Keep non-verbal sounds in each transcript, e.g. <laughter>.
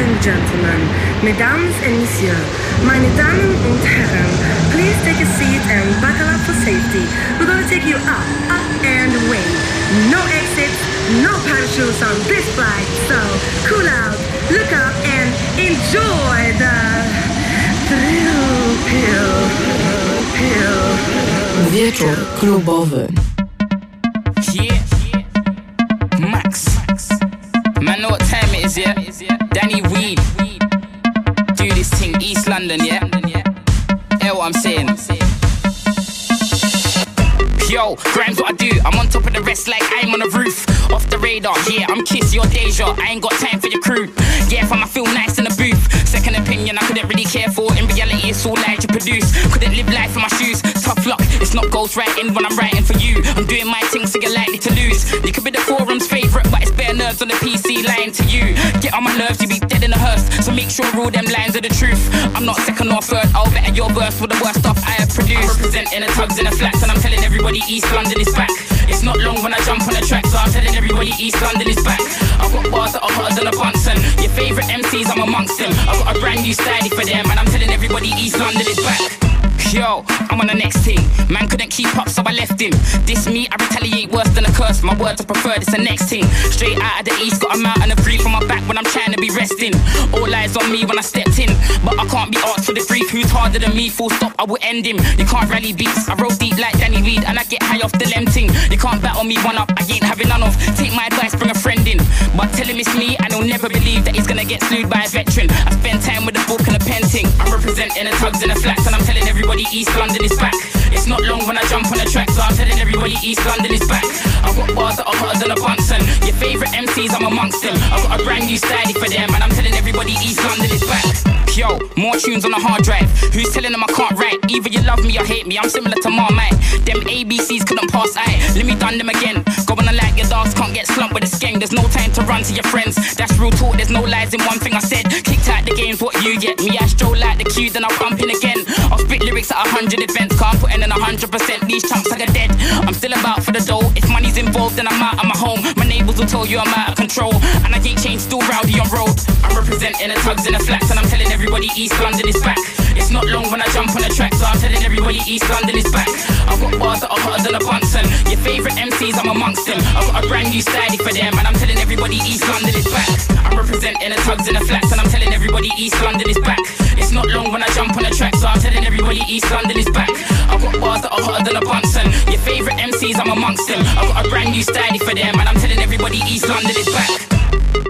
and gentlemen, mesdames et messieurs, meine Damen und Herren, please take a seat and buckle up for safety. We're to take you up, up and away. No exits, no parachutes on this flight, so cool out, look up and enjoy the thrill pill, pill. Wieczór klubowy. Yeah? Hear what I'm saying? Yo, grimes what I do. I'm on top of the rest like I'm on the roof. Off the radar, yeah, I'm Kiss, your Deja. I ain't got time for your crew. Yeah, if I feel nice in the booth. Second opinion, I couldn't really care for. In reality, it's all lies you produce. Couldn't live life in my shoes. Tough luck, it's not ghost writing when I'm writing for you. I'm doing my thing, so you're likely to lose. You could be the forum's favorite, but it's bare nerves on the PC lying to you. Get on my nerves, sure all them lines of the truth. I'm not second or third, I'll better your verse for the worst stuff I have produced. Representing the tugs and the flats, and I'm telling everybody East London is back. It's not long when I jump on the track, so I'm telling everybody East London is back. I've got bars that are hotter than a Bunsen. Your favourite MCs, I'm amongst them. I've got a brand new style for them, and I'm telling everybody East London is back. Yo, I'm on the next team. Man couldn't keep up, so I left him. This me, I retaliate worse than a curse. My words are preferred, it's the next thing. Straight out of the east, got a mountain of grief on my back when I'm trying to be resting. All eyes on me when I stepped in, but I can't be asked for the brief. Who's harder than me? Full stop, I will end him. You can't rally beats. I roll deep like Danny Reed, and I get high off the lemting. You can't battle me one up, I ain't having none of. Take my advice, bring a friend in. But tell him it's me, and he'll never believe that he's gonna get slewed by a veteran. I spend time with a book and a pen painting. I'm representing the tugs and the flats, and I'm telling everybody East London is back. It's not long when I jump on the track, so I'm telling everybody East London is back. I've got bars that are hotter than a Bunsen. Your favourite MCs, I'm amongst them. I've got a brand new style for them, and I'm telling everybody East London is back. Yo, more tunes on the hard drive. Who's telling them I can't write? Either you love me or hate me. I'm similar to Marmite. Them ABCs couldn't pass I. Let me done them again. Go on and like your dogs can't get slumped with a skeng. There's no time to run to your friends. That's real talk. There's no lies in one thing I said. Kicked out the game's what you get. Me, I stroll like the queue, then I'll pump in again. I'll spit lyrics at a hundred events. Can't put in a hundred percent. These chunks like a dead. I'm still about for the dough. If money's involved, then I'm out of my home. Neighbors will tell you I'm out of control. And I ain't changed, still rowdy on road. I'm representing the tugs and the flats, and I'm telling everybody East London is back. It's not long when I jump on the track, so I'm telling everybody East London is back. I've got bars that are hotter than a Bunsen. Your favourite MCs, I'm amongst them. I've got a brand new style for them, and I'm telling everybody East London is back. I'm representing the tugs and the flats, and I'm telling everybody East London is back. It's not long when I jump on the track, so I'm telling everybody East London is back. I've got bars that are hotter than a Bunsen. Your favourite MCs, I'm amongst them. I've got a brand new style for them, and I'm telling everybody East London is back.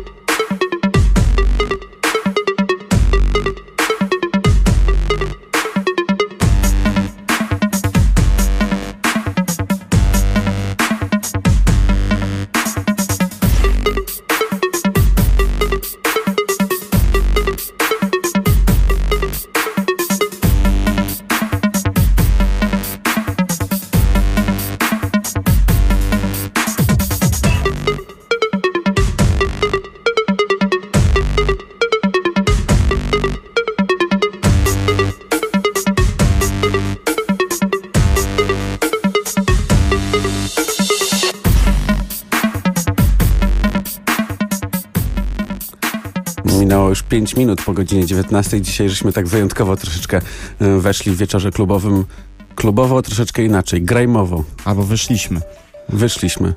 Minęło już 5 minut po godzinie 19. Dzisiaj żeśmy tak wyjątkowo troszeczkę y, weszli w wieczorze klubowym. Klubowo troszeczkę inaczej, grajmowo. Albo wyszliśmy. Wyszliśmy.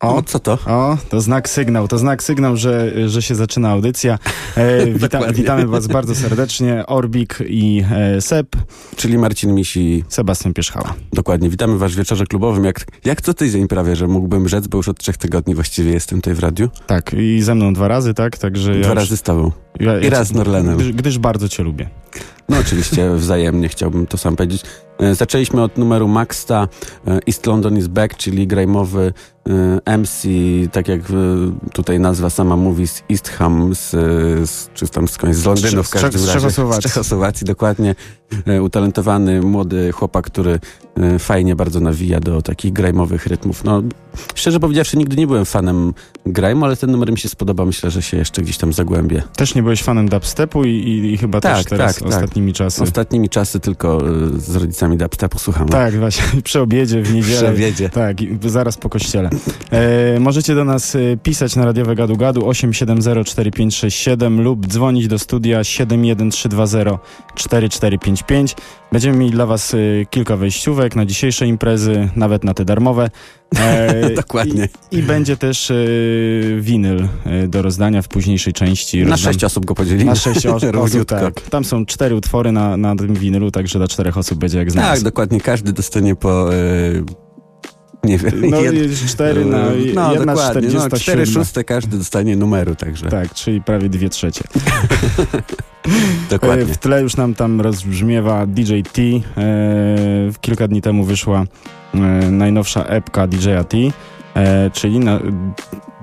O, co to? O, to znak sygnał, to znak sygnał, że, że się zaczyna audycja. E, <laughs> wita, witamy was bardzo serdecznie, Orbik i e, Seb. Czyli Marcin Misi. Sebastian Pierzchała. Dokładnie, witamy was w wieczorze klubowym. Jak, jak co tydzień prawie, że mógłbym rzec, bo już od trzech tygodni właściwie jestem tutaj w radiu. Tak, i ze mną dwa razy, tak? Także Dwa ja już, razy z tobą. Ja, I raz z Norlenem. Gdyż, gdyż bardzo cię lubię. No oczywiście, <laughs> wzajemnie chciałbym to sam powiedzieć. E, Zaczęliśmy od numeru Maxta, e, East London is Back, czyli grajmowy e, MC, tak jak tutaj nazwa sama mówi, z East Ham, z, z, czy tam skądś z Londynu w każdym Czech- z razie. Czechosłowacji. Z <laughs> Czechosłowacji, dokładnie. E, Utalentowany, młody chłopak, który e, fajnie bardzo nawija do takich grajmowych rytmów. No, szczerze powiedziawszy, nigdy nie byłem fanem grajmu, ale ten numer mi się spodoba. Myślę, że się jeszcze gdzieś tam zagłębię. Też nie byłeś fanem dubstepu i, i, i chyba Tak, też teraz tak, tak. ostatnimi czasy. Ostatnimi czasy tylko e, z rodzicami dubstepu słuchamy. Tak, właśnie, <laughs> przy obiedzie w niedzielę. Przy obiedzie. Tak, zaraz po kościele. E, możecie do nas pisać na radiowe gadu gadu 8704567 lub dzwonić do studia 71320 4455. Będziemy mieli dla was e, kilka wejściówek na dzisiejsze imprezy, nawet na te darmowe. E, <laughs> Dokładnie. I, I będzie też e, winyl e, do rozdania w późniejszej części. Na Rozdam- sześć osób go podzielimy. Na sześć os- <laughs> osób, tak. Tam są cztery utwory na, na tym winylu, także dla czterech osób będzie jak znać. Tak, dokładnie. Każdy dostanie po... E, nie wiem. No jed- jest cztery na no, jedna dokładnie. No, 47. cztery szóste każdy dostanie numeru, także Tak, czyli prawie dwie trzecie. <laughs> dokładnie. E, W tle już nam tam rozbrzmiewa DJ T. E, kilka dni temu wyszła e, najnowsza epka DJ T, e, czyli na,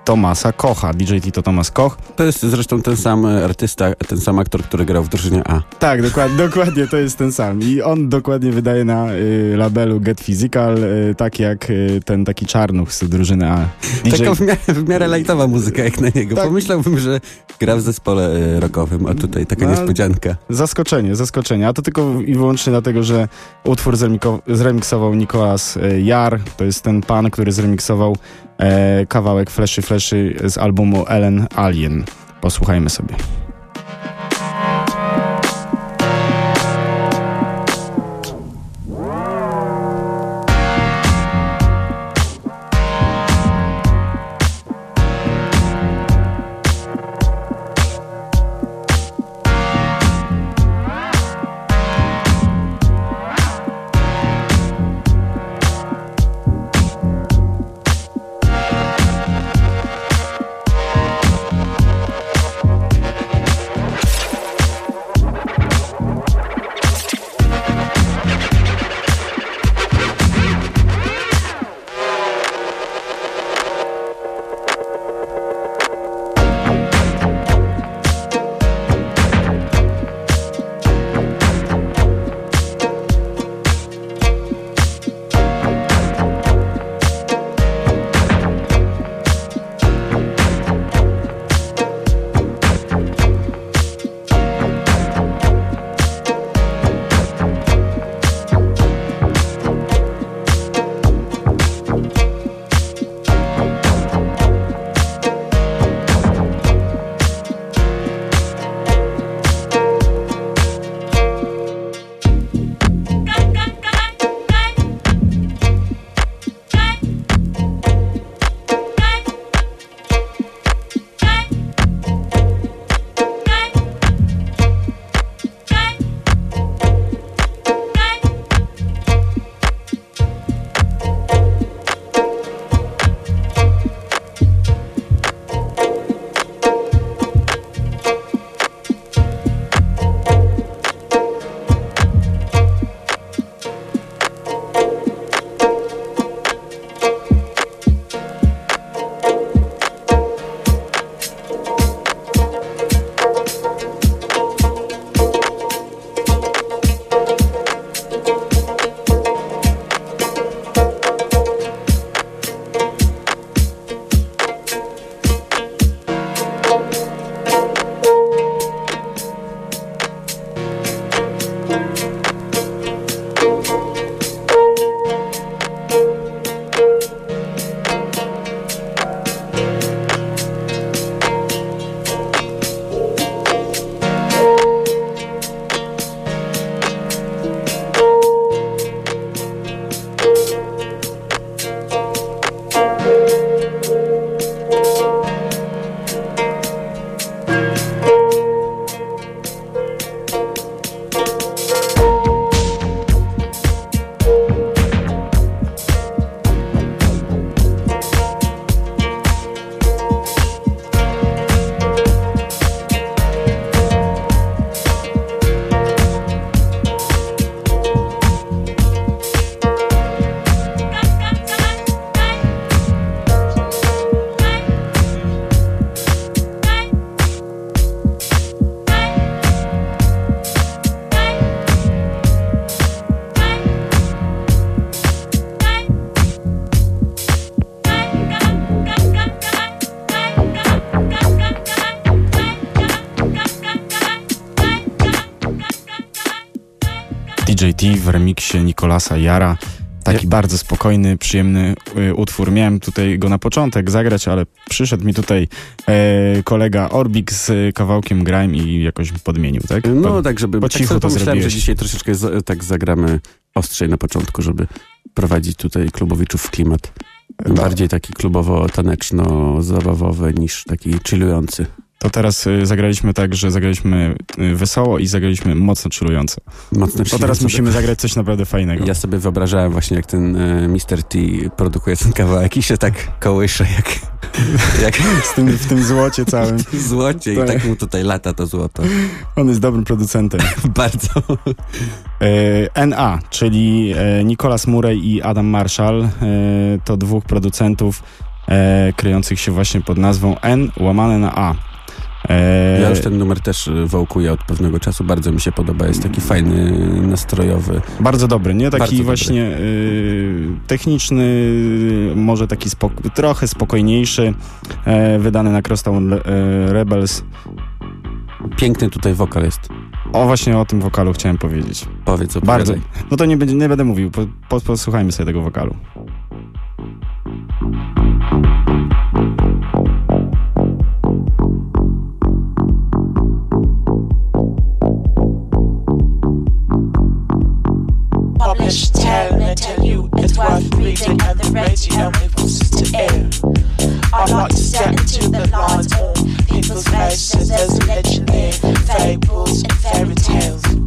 Tomasa Kocha. DJ T to Tomas Koch. To jest zresztą ten sam e, artysta, ten sam aktor, który grał w drużynie A. Tak, dokładnie, <laughs> dokładnie to jest ten sam. I on dokładnie wydaje na y, labelu Get Physical, y, tak jak y, ten taki czarnuch z drużyny A. DJ... Taka w miarę, w miarę lajtowa muzyka jak na niego. Tak. Pomyślałbym, że gra w zespole e, rockowym, a tutaj taka No, niespodzianka. Zaskoczenie, zaskoczenie. A to tylko i wyłącznie dlatego, że utwór zremiksował Nikolas e, Jar. To jest ten pan, który zremiksował kawałek Flashy Flashy z albumu Ellen Alien. Posłuchajmy sobie. W remiksie Nikolasa Jara. Taki bardzo spokojny, przyjemny y, utwór. Miałem tutaj go na początek zagrać, ale przyszedł mi tutaj e, kolega Orbik z kawałkiem Grime i jakoś podmienił, tak? No Po- tak, żeby... po tak cichu sobie to pomyślałem, że zrobiłeś. dzisiaj troszeczkę tak zagramy ostrzej na początku, żeby prowadzić tutaj klubowiczów w klimat. No. Bardziej taki klubowo-taneczno-zabawowy niż taki chillujący. To teraz y, zagraliśmy tak, że zagraliśmy y, wesoło i zagraliśmy mocno chillująco. Mocno To teraz musimy zagrać coś naprawdę fajnego. Ja sobie wyobrażałem właśnie, jak ten e, Mr. T produkuje ten kawałek i się tak kołysze jak, <laughs> jak Z tym, w tym złocie <laughs> całym. w złocie i Tak. tak mu tutaj lata to złoto. On jest dobrym producentem. <laughs> Bardzo. NA, czyli Nicolas Murray i Adam Marshall, to dwóch producentów kryjących się właśnie pod nazwą N łamane na A. E, Ja już ten numer też e, wałkuję od pewnego czasu. Bardzo mi się podoba. Jest taki fajny, nastrojowy. Bardzo dobry, nie? Bardzo Taki dobry. właśnie y, techniczny, y, może taki trochę spokojniejszy, e, wydany na Crosstown e, Rebels. Piękny tutaj wokal jest. O, właśnie o tym wokalu chciałem powiedzieć. Powiedz o Bardzo. No to nie, będzie, nie będę mówił, po, posłuchajmy sobie tego wokalu. Tell and tell you it's worth reading at the radio was to air. I'd like to step into the lines on people's faces as a legend fables and fairy tales.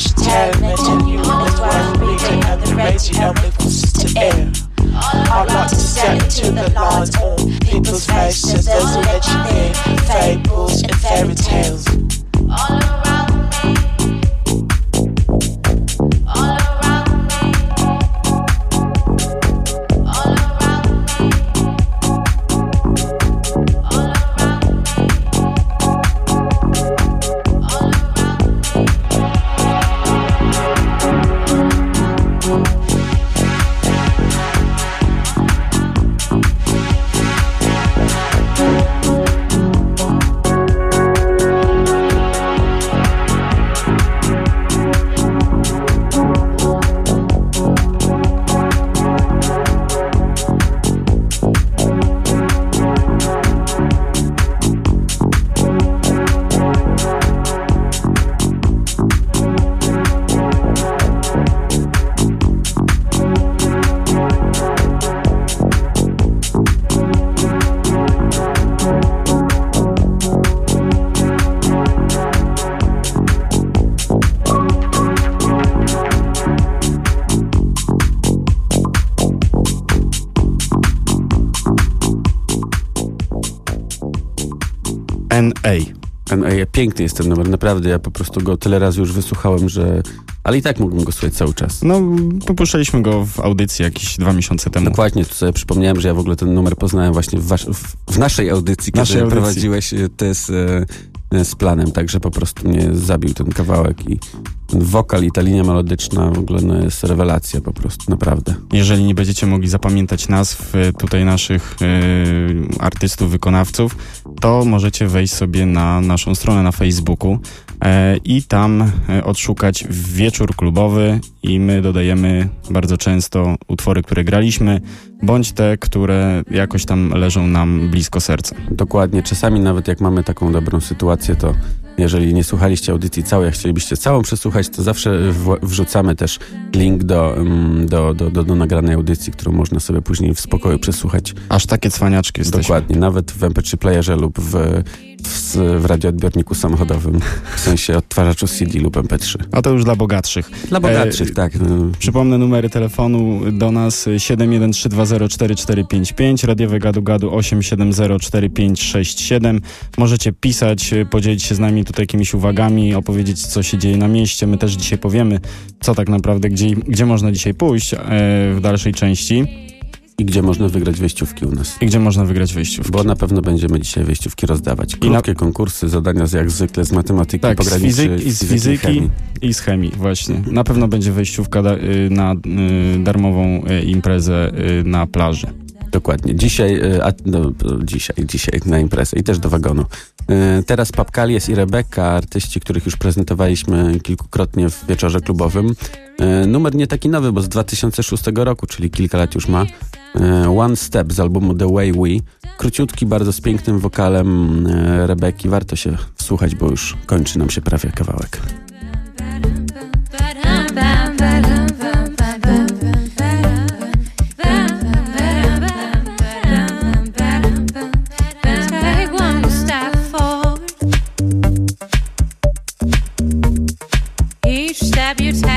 Hashtag mention you with one reading and the radio to air. I want to step to the lines on people's faces, those legendary fables and fairy tales. All around piękny jest ten numer, naprawdę. Ja po prostu go tyle razy już wysłuchałem, że. Ale i tak mógłbym go słuchać cały czas. No, popuszczaliśmy go w audycji jakieś dwa miesiące temu. Dokładnie, tu sobie przypomniałem, że ja w ogóle ten numer poznałem właśnie w, wasz, w, w naszej audycji, Naszej kiedy audycji. prowadziłeś e, te z, e, z planem, także po prostu mnie zabił ten kawałek i ten wokal i ta linia melodyczna w ogóle no, jest rewelacja po prostu, naprawdę. Jeżeli nie będziecie mogli zapamiętać nazw e, tutaj naszych e, artystów, wykonawców, to możecie wejść sobie na naszą stronę na Facebooku e, i tam e, odszukać wieczór klubowy i my dodajemy bardzo często utwory, które graliśmy, bądź te, które jakoś tam leżą nam blisko serca. Dokładnie, czasami nawet jak mamy taką dobrą sytuację, to jeżeli nie słuchaliście audycji całej, a chcielibyście całą przesłuchać, to zawsze wrzucamy też link do, mm, do, do, do, do nagranej audycji, którą można sobie później w spokoju przesłuchać. Aż takie cwaniaczki jesteśmy. Dokładnie, nawet w MP3 playerze lub w, w, w radioodbiorniku samochodowym, w sensie odtwarzaczu CD lub MP3. A to już dla bogatszych. Dla bogatszych, E, tak. no. Przypomnę numery telefonu do nas y, 713204455, radiowe gadu gadu 8704567. Możecie pisać, podzielić się z nami tutaj jakimiś uwagami, opowiedzieć co się dzieje na mieście. My też dzisiaj powiemy, co tak naprawdę, gdzie, gdzie można dzisiaj pójść e, w dalszej części I gdzie można wygrać wejściówki u nas. i gdzie można wygrać wejściówki. Bo na pewno będziemy dzisiaj wejściówki rozdawać. I na- Krótkie konkursy, zadania z- jak zwykle z matematyki, Tak, z fizyki, i z fizyki chemii. i z chemii, właśnie. Na pewno będzie wejściówka da, y, na y, darmową y, imprezę y, na plaży. Dokładnie. Dzisiaj, y, a, no, dzisiaj, dzisiaj na imprezę i też do wagonu. Y, Teraz Papkalies i Rebeka, artyści, których już prezentowaliśmy kilkukrotnie w wieczorze klubowym. Numer nie taki nowy, bo z 2006 roku, czyli kilka lat już ma. Y, One Step z albumu The Way We. Króciutki, bardzo z pięknym wokalem y, Rebeki. Warto się wsłuchać, bo już kończy nam się prawie kawałek. Each step you take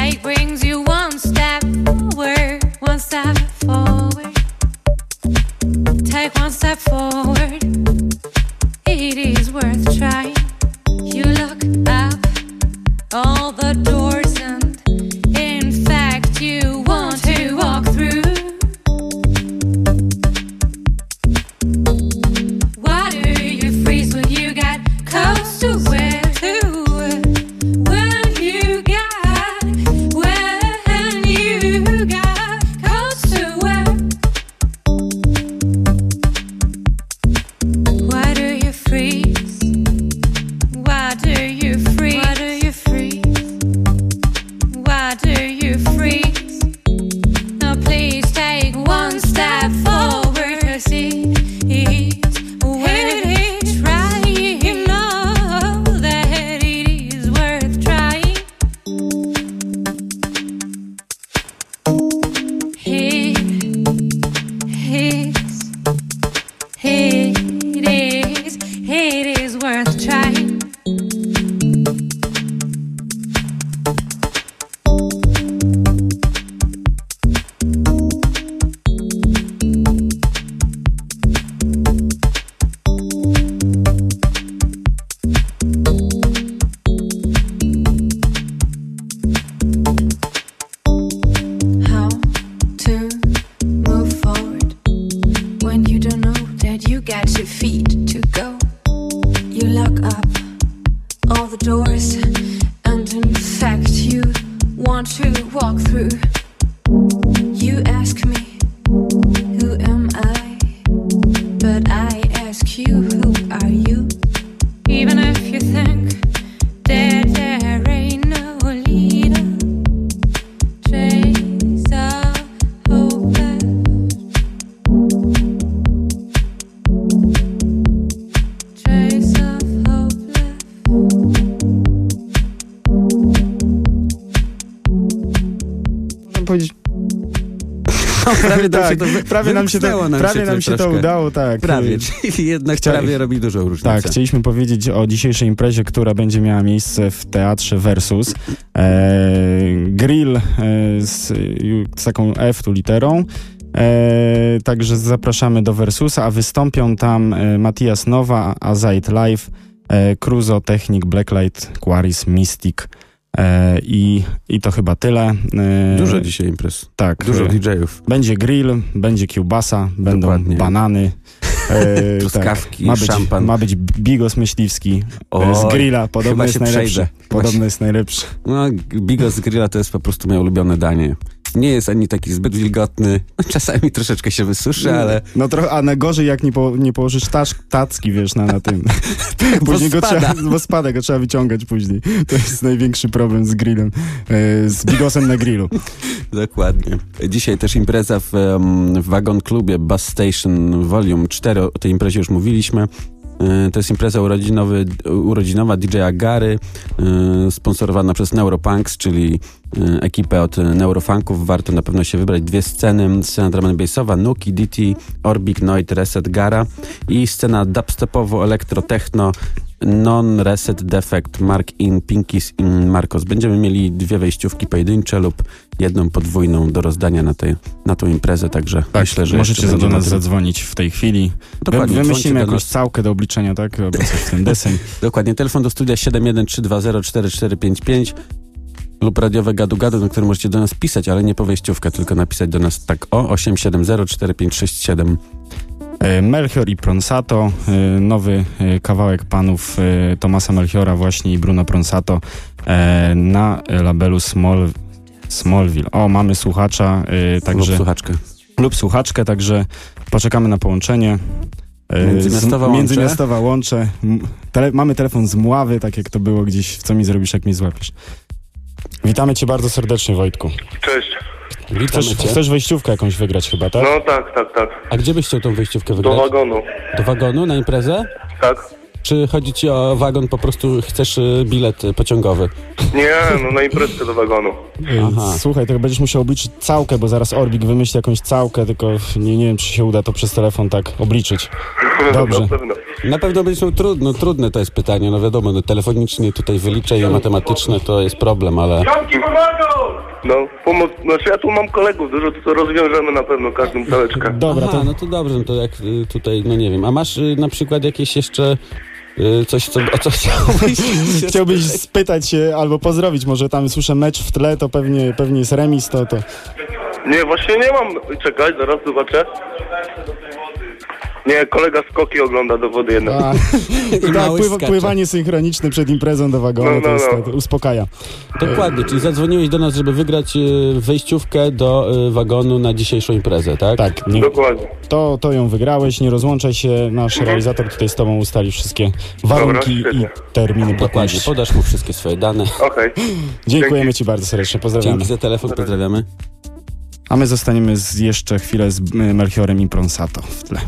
prawie nam się to, nam prawie się nam się to udało, tak. Prawie, <laughs> czyli jednak Chcia- prawie robi dużą różnicę. Tak, chcieliśmy powiedzieć o dzisiejszej imprezie, która będzie miała miejsce w Teatrze Versus. E, grill e, z, z taką F tu literą E, także zapraszamy do Versusa, a wystąpią tam e, Matias Nowa, Azite Live, e, Cruzo, Technik, Blacklight, Quaris, Mystic i, i to chyba tyle. E, Dużo dzisiaj imprez. Tak. Dużo e, DJ-ów. Będzie grill, będzie kiełbasa, będą Dokładnie. banany. E, <laughs> Truskawki, ma być, szampan. Ma być bigos myśliwski e, z grilla. Podobno jest najlepszy. przejdę. Podobno jest najlepszy. No, bigos z grilla to jest po prostu moje ulubione danie. Nie jest ani taki zbyt wilgotny. <laughs> Czasami troszeczkę się wysuszy, ale No trochę, a najgorzej jak nie, po, nie położysz tasz, tacki, wiesz, na, na tym. <laughs> później go spada. trzeba, bo spada, go trzeba wyciągać później. To jest największy problem z grillem. E, z bigosem na grillu. <laughs> Dokładnie. Dzisiaj też impreza w, w Wagon Klubie Bus Station Volume 4. O tej imprezie już mówiliśmy. E, To jest impreza urodzinowy, urodzinowa DJ-a Gary, e, sponsorowana przez Neuropunks, czyli e, ekipę od Neurofunków. Warto na pewno się wybrać. Dwie sceny. Scena drum and bassowa, Nuki, DT, Orbik, Noid, Reset, Gara i scena dubstepowo-elektro-techno Non-Reset Defect, Mark In, Pinkies in Marcos. Będziemy mieli dwie wejściówki pojedyncze lub jedną podwójną do rozdania na, tej, na tą imprezę, także myślę, że Możecie za do nas na tym- zadzwonić w tej chwili. Dokładnie, Wy, wymyślimy jakąś nas. całkę do obliczenia, tak? Albo coś w ten <laughs> deseń. Dokładnie, telefon do studia 713204455 lub radiowe gadu gadu, na którym możecie do nas pisać, ale nie po wejściówkę, tylko napisać do nas tak o 8704567. E, Melchior i Pronsato, e, nowy e, kawałek panów Tomasa Melchiora właśnie i Bruno Pronsato na labelu Small, Smallville. O, mamy słuchacza, e, Lub także słuchaczkę. lub słuchaczkę, także poczekamy na połączenie. Międzymiastowa z- Łącze. Międzymiastowa łącze. Tele, mamy telefon z Mławy, tak jak to było gdzieś, w co mi zrobisz, jak mnie złapiesz. Witamy cię bardzo serdecznie, Wojtku. Cześć. Chcesz, chcesz wejściówkę jakąś wygrać chyba, tak? No tak, tak, tak. A gdzie byś chciał tą wejściówkę Do wygrać? wagonu. Do wagonu na imprezę? Tak? Czy chodzi ci o wagon, po prostu chcesz y, bilet y, pociągowy? Nie, no na imprezkę do wagonu. Aha. Słuchaj, to będziesz musiał obliczyć całkę, bo zaraz Orbik wymyśli jakąś całkę, tylko nie, nie wiem, czy się uda to przez telefon tak obliczyć. <laughs> Dobrze. Na pewno. Na pewno będzie trudno, trudne to jest pytanie, no wiadomo, no telefonicznie tutaj wyliczę i matematyczne to jest problem, ale No, pomoc, znaczy ja tu mam kolegów, dużo to rozwiążemy na pewno każdą całeczkę. Dobra, Aha, to no to dobrze, no to jak y, tutaj, no nie wiem, a masz y, na przykład jakieś jeszcze y, coś, co, o co <laughs> chciałbyś? chciałbyś spytać się albo pozdrowić, może tam słyszę mecz w tle, to pewnie, pewnie jest remis, to... to... Nie, właśnie nie mam. Czekaj, zaraz zobaczę. Nie, kolega skoki ogląda do wody jednak. A, <laughs> I tak, pływa, pływanie synchroniczne przed imprezą do wagonu, No, no, to, jest, no. to uspokaja. Dokładnie, czyli zadzwoniłeś do nas, żeby wygrać y, wejściówkę do y, wagonu na dzisiejszą imprezę, tak? Tak, nie, Dokładnie. to, to ją wygrałeś, nie rozłączaj się, nasz realizator tutaj z tobą ustali wszystkie warunki i świetnie. terminy Dokładnie, podasz mu wszystkie swoje dane. Okej. Dziękujemy ci bardzo serdecznie, pozdrawiamy. Dzięki za telefon, pozdrawiamy. A my zostaniemy z, jeszcze chwilę z y, Melchiorem i Pronsato w tle.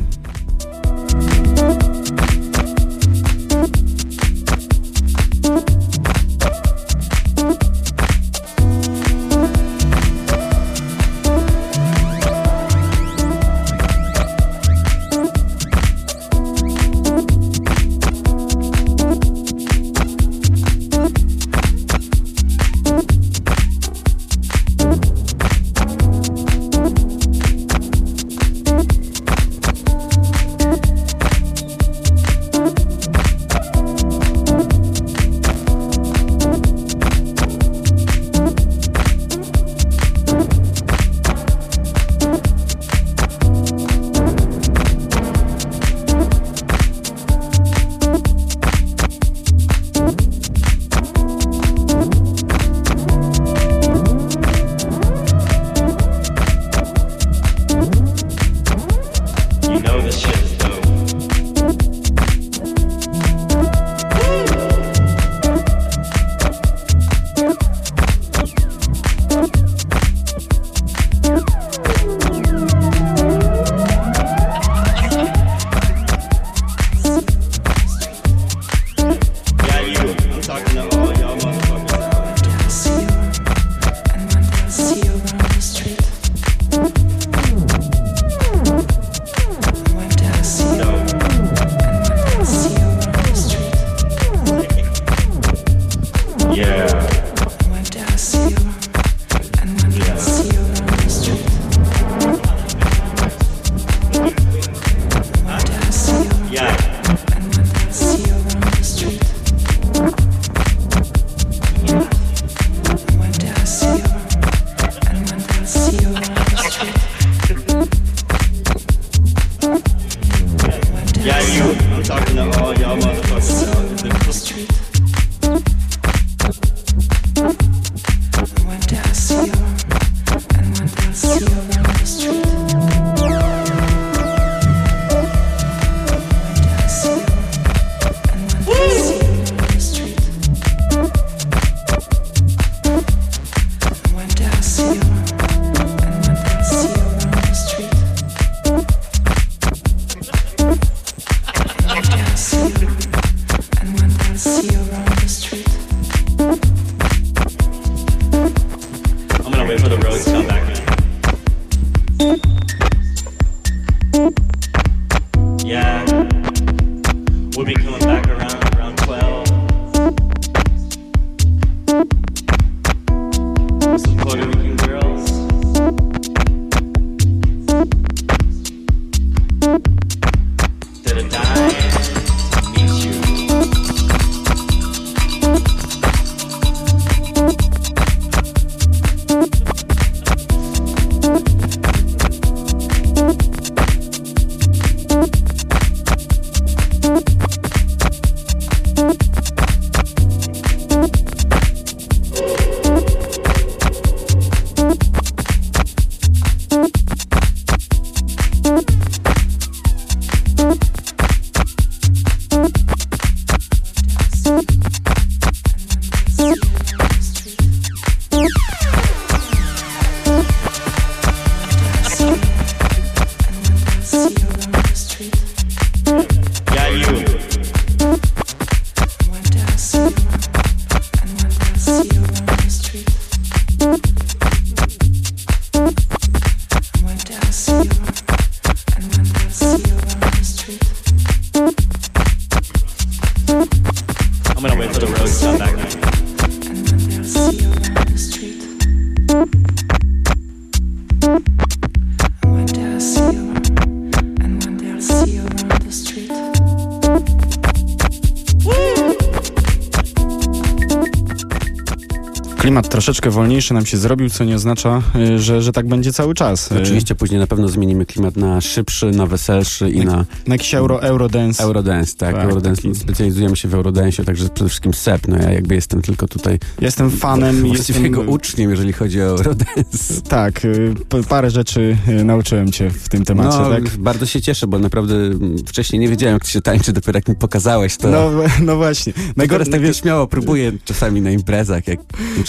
Troszeczkę wolniejszy nam się zrobił, co nie oznacza, y, że, że tak będzie cały czas. Y, Oczywiście później na pewno zmienimy klimat na szybszy, na weselszy i na Na jakiś euro, eurodance. Eurodance, tak. Tak, Eurodance. taki- Specjalizujemy się w Eurodance, także przede wszystkim SEP. No ja jakby jestem tylko tutaj Jestem fanem. jestem, jego uczniem, jeżeli chodzi o Eurodance. Tak, y, parę rzeczy nauczyłem cię w tym temacie, No, tak? bardzo się cieszę, bo naprawdę mm, wcześniej nie wiedziałem, jak się tańczy, dopiero jak mi pokazałeś to. No, no właśnie. Najgorsze tak śmiało próbuję czasami na imprezach, jak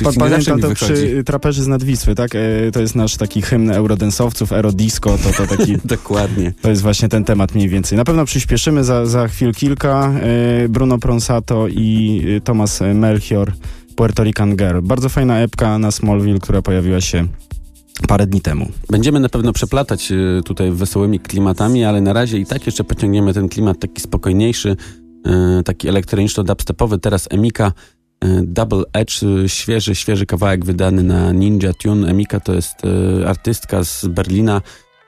zawsze Pamiętam mi to przy Traperzy z Nadwisły, tak? E, To jest nasz taki hymn eurodensowców, eurodisco, to, to taki... <laughs> Dokładnie. To jest właśnie ten temat mniej więcej. Na pewno przyspieszymy za, za chwil kilka. E, Bruno Pronsato i e, Thomas Melchior, Puerto Rican Girl. Bardzo fajna epka na Smallville, która pojawiła się parę dni temu. Będziemy na pewno przeplatać y, tutaj wesołymi klimatami, ale na razie i tak jeszcze pociągniemy ten klimat taki spokojniejszy, y, taki elektroniczno-dubstepowy. Teraz Emika Double Edge, y, świeży, świeży kawałek wydany na Ninja Tune. Emika to jest y, artystka z Berlina,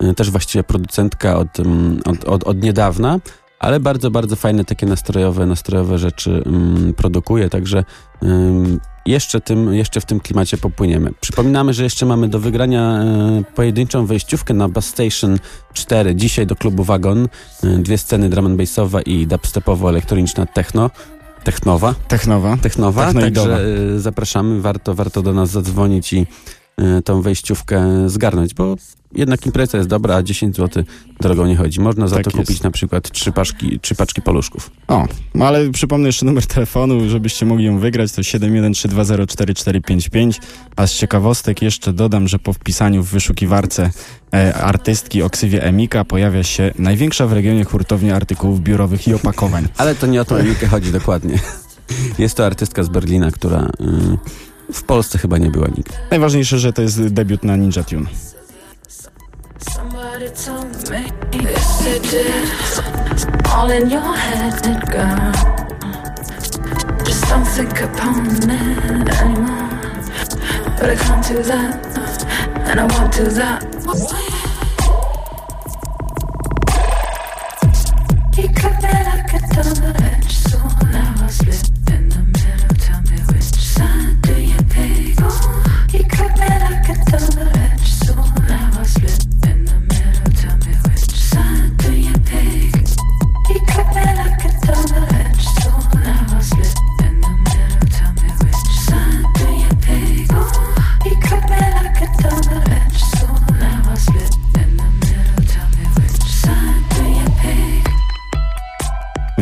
y, też właściwie producentka od, ym, od, od, od niedawna, ale bardzo, bardzo fajne takie nastrojowe, nastrojowe rzeczy ym, produkuje, także jeszcze, tym, jeszcze w tym klimacie popłyniemy. Przypominamy, że jeszcze mamy do wygrania pojedynczą wejściówkę na Bus Station 4. Dzisiaj do klubu Wagon. Dwie sceny drum and bassowa i dubstepowo-elektroniczna techno. Technowa. Technowa. Technowa, Technoidowa. także e, zapraszamy. Warto, warto do nas zadzwonić i tą wejściówkę zgarnąć, bo jednak impreza jest dobra, a 10 zł drogą nie chodzi. Można za Tak to jest. kupić na przykład trzy paczki, trzy paczki poluszków. O, no ale przypomnę jeszcze numer telefonu, żebyście mogli ją wygrać, to 713204455, a z ciekawostek jeszcze dodam, że po wpisaniu w wyszukiwarce e, artystki o ksywie Emika pojawia się największa w regionie hurtownia artykułów biurowych i opakowań. <laughs> Ale to nie o tą Emikę chodzi dokładnie. <laughs> Jest to artystka z Berlina, która y, w Polsce chyba nie była nigdy. Najważniejsze, że to jest debiut na Ninja Tune. Did. All in your head, girl.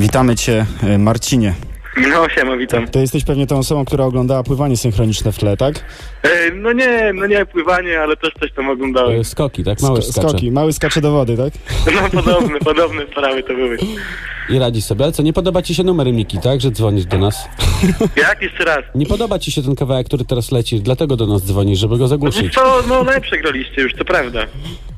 Witamy cię, e, Marcinie. No siema, witam. To jesteś pewnie tą osobą, która oglądała pływanie synchroniczne w tle, tak? E, no nie, no nie pływanie, ale też coś tam oglądałem. E, Skoki, tak? Małe Sk- skacze. Skoki, mały skacze do wody, tak? <laughs> No podobne, podobne sprawy to były. I radzisz sobie. Ale co, nie podoba ci się numer Miki, tak? Że dzwonisz do nas? <laughs> Jak jeszcze raz? Nie podoba ci się ten kawałek, który teraz leci, dlatego do nas dzwonisz, żeby go zagłuszyć. co, no lepsze graliście już, to prawda.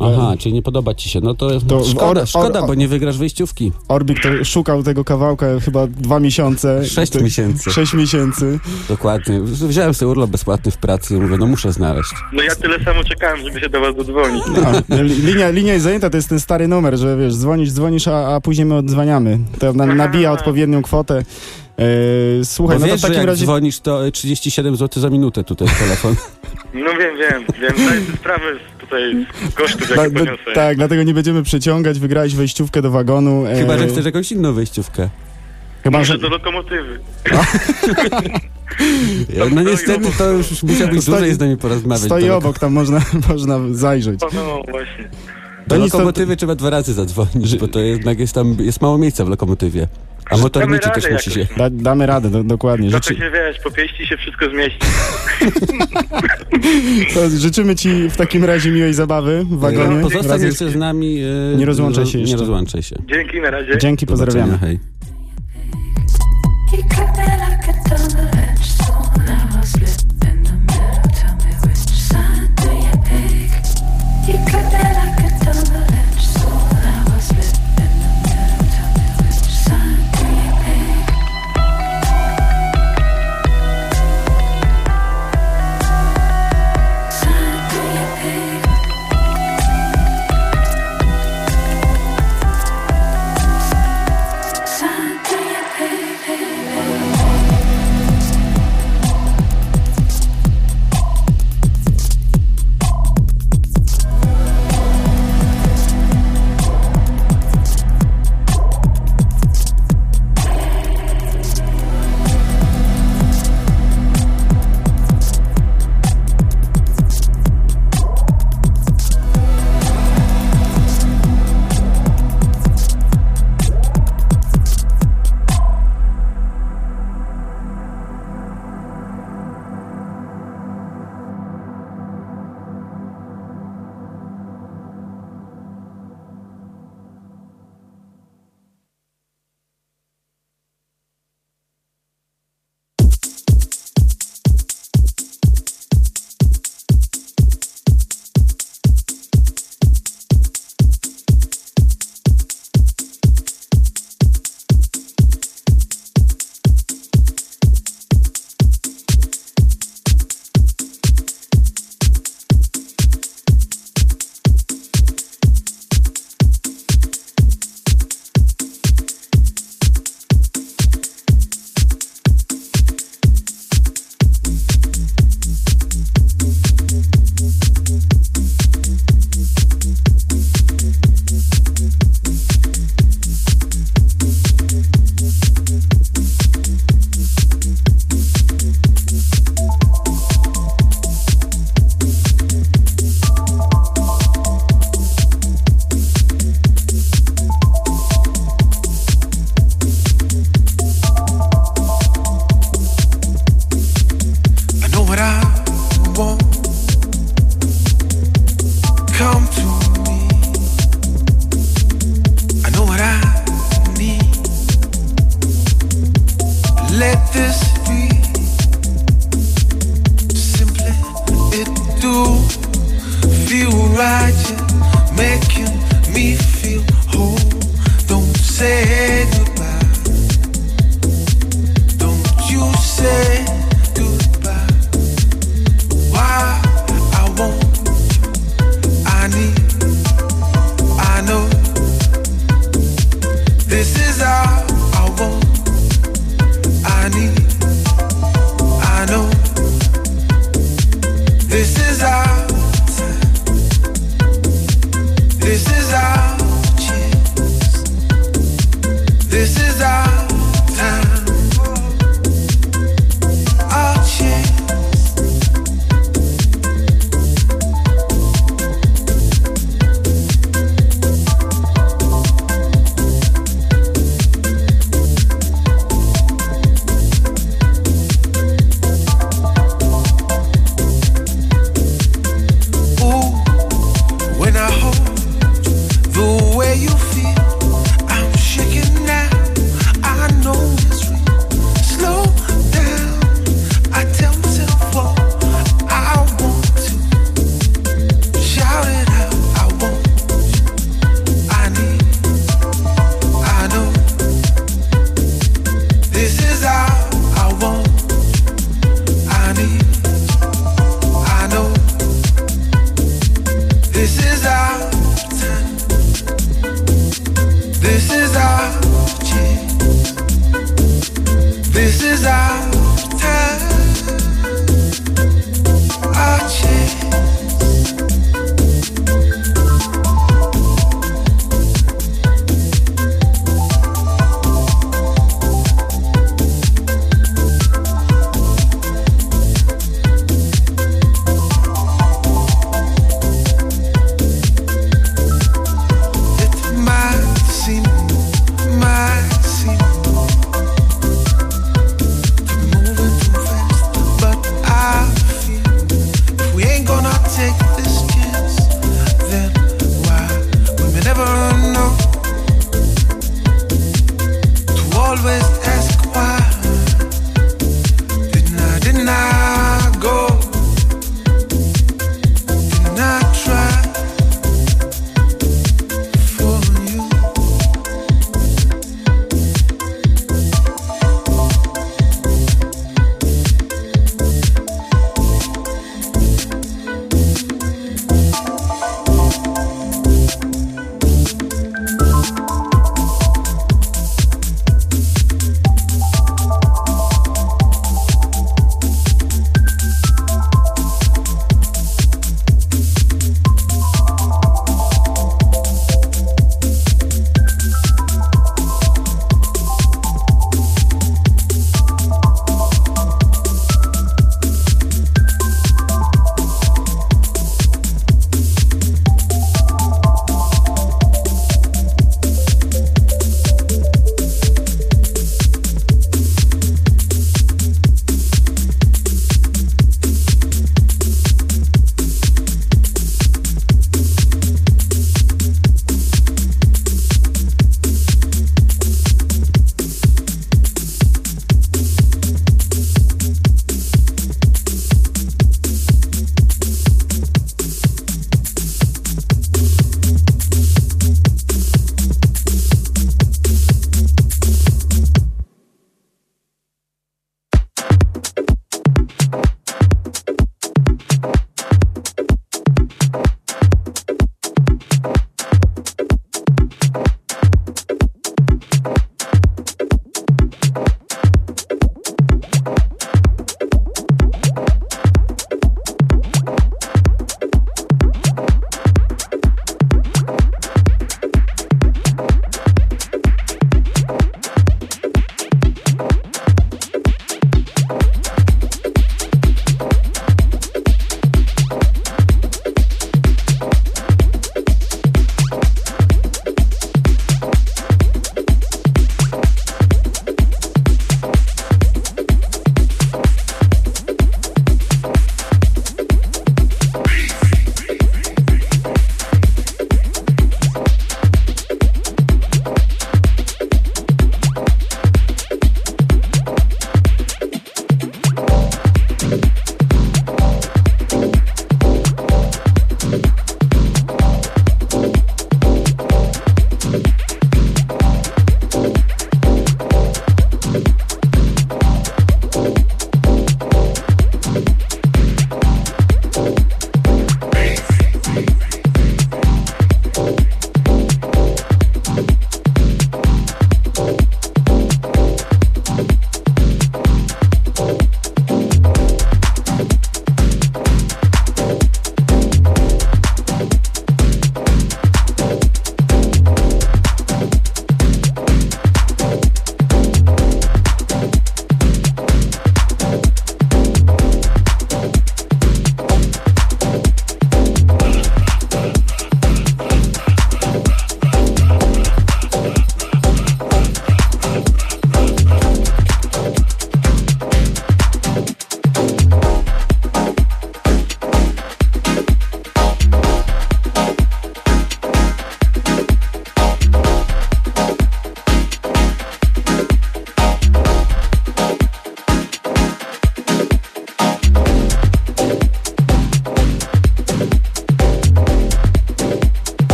Aha, czyli nie podoba ci się. No to, To w szkoda, or- szkoda or- bo nie wygrasz wyjściówki. Orbik to szukał tego kawałka chyba dwa miesiące. Sześć To- miesięcy. Sześć miesięcy. Dokładnie. Wziąłem sobie urlop bezpłatny w pracy i mówię, no muszę znaleźć. No ja tyle samo czekałem, żeby się do was dodzwonić. No, li- linia, linia jest zajęta, to jest ten stary numer, że wiesz, dzwonisz, dzwonisz, a, a później my odzwaniamy. To na, nabija odpowiednią kwotę. E, słuchaj, Bo no to wiesz, w że takim jak razie... dzwonisz, to y, 37 zł za minutę tutaj telefon. No wiem, wiem, wiem, zdaję sobie sprawę tutaj kosztów, jakie da, poniosę. tak, dlatego nie będziemy przyciągać, wygrałeś wejściówkę do wagonu. e, Chyba, że chcesz jakąś inną wyjściówkę. Chyba, Może że... do lokomotywy. <laughs> No niestety to już musiałbyś Stoi- dłużej z nami porozmawiać. Stoi Do- obok, tam można, <laughs> można zajrzeć. No, no właśnie. Do To nic, to- lokomotywy trzeba dwa razy zadzwonić, bo to jednak jest tam, jest mało miejsca w lokomotywie. A motorniczy też musi się... Da, damy radę, do, dokładnie. No to się wiesz, po pieści się wszystko zmieści. <laughs> to życzymy ci w takim razie miłej zabawy w wagonie. Pozostań Razem z- jeszcze z nami. e, Nie rozłączaj się Nie jeszcze. rozłączaj się. Dzięki, na razie. Dzięki, pozdrawiamy. Hej.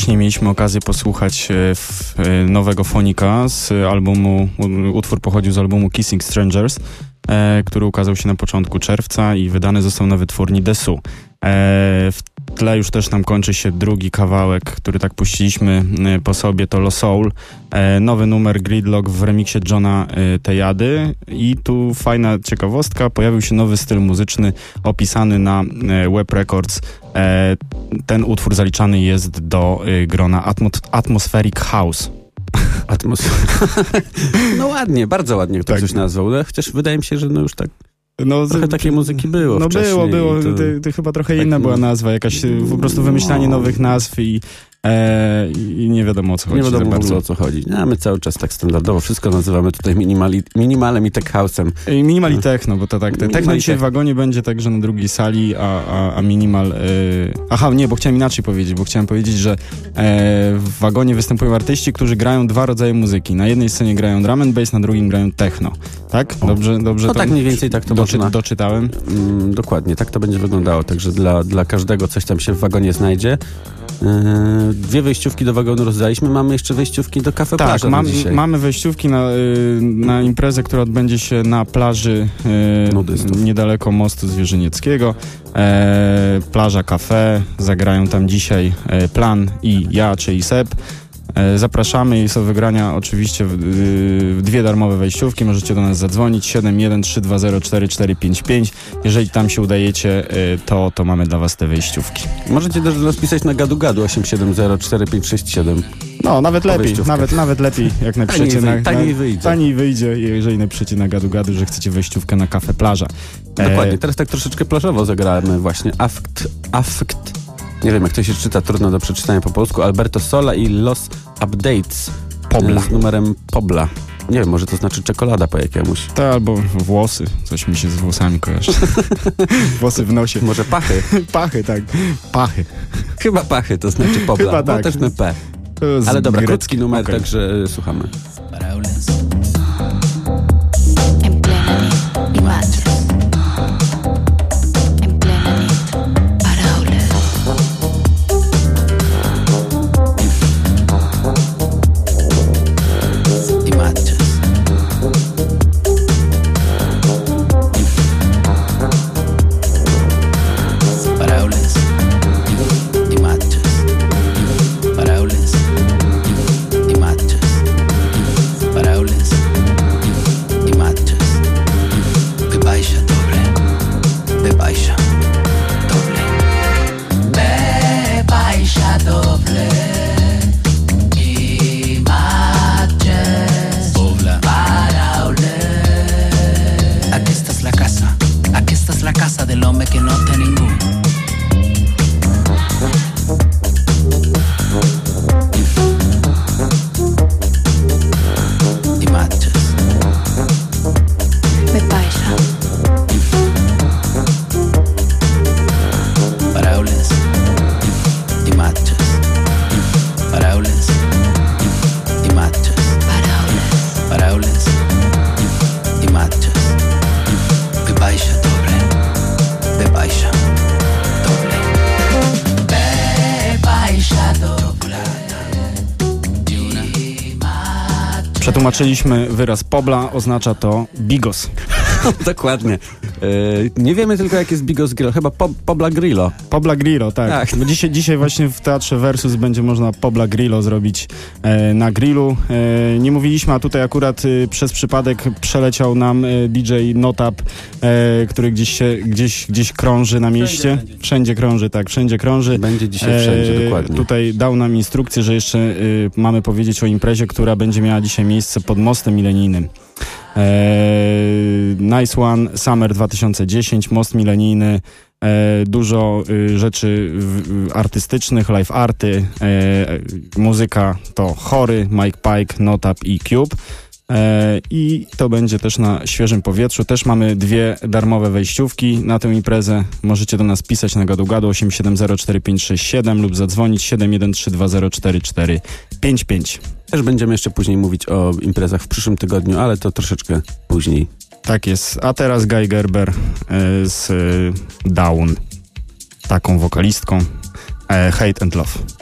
Wcześniej mieliśmy okazję posłuchać e, e, nowego fonika z albumu, utwór pochodził z albumu Kissing Strangers, e, który ukazał się na początku czerwca i wydany został na wytwórni Desu. W tle już też nam kończy się drugi kawałek, który tak puściliśmy e, po sobie, to Lo Soul. E, nowy numer Gridlock w remiksie Johna e, Tejady i tu fajna ciekawostka, pojawił się nowy styl muzyczny opisany na e, Web Records. E, ten utwór zaliczany jest do grona atmo- Atmospheric House. Atmos... <laughs> no ładnie, bardzo ładnie ktoś Tak. coś nazwał, no, chociaż wydaje mi się, że no już tak No, trochę takiej muzyki było No było, było. to- To, to chyba trochę tak inna była nazwa, jakaś e, po prostu wymyślanie No. nowych nazw i, e, i nie wiadomo o co chodzi Nie wiadomo w bardzo. o co chodzi. A my cały czas tak standardowo wszystko nazywamy tutaj minimali, minimalem i tech house'em. Minimal i techno, bo to tak. te- Techno dzisiaj w techno. wagonie będzie także na drugiej sali, a, a, a minimal. E, aha, nie, bo chciałem inaczej powiedzieć, bo chciałem powiedzieć, że e, w wagonie występują artyści, którzy grają dwa rodzaje muzyki. Na jednej scenie grają drum and bass, na drugim grają techno. Tak? Dobrze, dobrze No to tak mniej więcej tak to doczy, można. doczytałem. Mm, dokładnie, tak to będzie wyglądało. Także dla, dla każdego coś tam się w wagonie znajdzie. Yy, dwie wejściówki do wagonu rozdaliśmy, mamy jeszcze wejściówki do kafe Tak, plaża mam, mamy wejściówki na, y, na imprezę, która odbędzie się na plaży y, Nudystów. niedaleko mostu Zwierzynieckiego. E, plaża Cafe, zagrają tam dzisiaj e, Plan i ja, czyli Seb. E, zapraszamy i są wygrania oczywiście y, dwie darmowe wejściówki. Możecie do nas zadzwonić 713204455. Jeżeli tam się udajecie, y, to, to mamy dla was te wejściówki. Możecie też do nas pisać na gadu gadu 8704567. No, nawet lepiej, nawet, nawet lepiej, jak napiszecie Taniej na, taniej wyjdzie. Taniej wyjdzie, jeżeli napiszecie na gadu gadu, że chcecie wejściówkę na kafę plaża. E, Dokładnie, teraz tak troszeczkę plażowo zagramy właśnie Aft, Aft, nie wiem jak to się czyta, trudno do przeczytania po polsku, Alberto Sola i Los Updates Pobla. e, z numerem Pobla. Nie wiem, może to znaczy czekolada po jakiemuś. To albo włosy, coś mi się z włosami kojarzy. <laughs> włosy w nosie. Może pachy? <laughs> Pachy, tak. Pachy. Chyba pachy, to znaczy Pobla, Chyba bo tak. też na P. Ale dobra, grecki. krótki numer, Okej. także e, słuchamy. Przetłumaczyliśmy wyraz pobla, oznacza to bigos. <laughs> Dokładnie. E, nie wiemy tylko, jak jest Bigos Grill. Chyba po, Pobla Grillo. Pobla Grillo, tak. Tak. Bo Dzisiaj, dzisiaj właśnie w Teatrze Versus będzie można Pobla Grillo zrobić e, na grillu. E, nie mówiliśmy, a tutaj akurat e, przez przypadek przeleciał nam e, DJ Notap, e, który gdzieś, się, gdzieś, gdzieś krąży na mieście. Wszędzie, krąży, tak, wszędzie krąży. Będzie dzisiaj wszędzie, dokładnie. Tutaj dał nam instrukcję, że jeszcze e, mamy powiedzieć o imprezie, która będzie miała dzisiaj miejsce pod mostem milenijnym. Eee, nice One, Summer 2010, Most Milenijny, e, dużo y, rzeczy artystycznych, live arty, e, muzyka to Chory, Mike Pike, Notap i Cube. E, I to będzie też na świeżym powietrzu. Też mamy dwie darmowe wejściówki na tę imprezę. Możecie do nas pisać na gadu gadu 8704567 lub zadzwonić 713204455. Też będziemy jeszcze później mówić o imprezach w przyszłym tygodniu, ale to troszeczkę później. Tak jest. A teraz Guy Gerber e, z e, Down. Taką wokalistką. Hate and Love.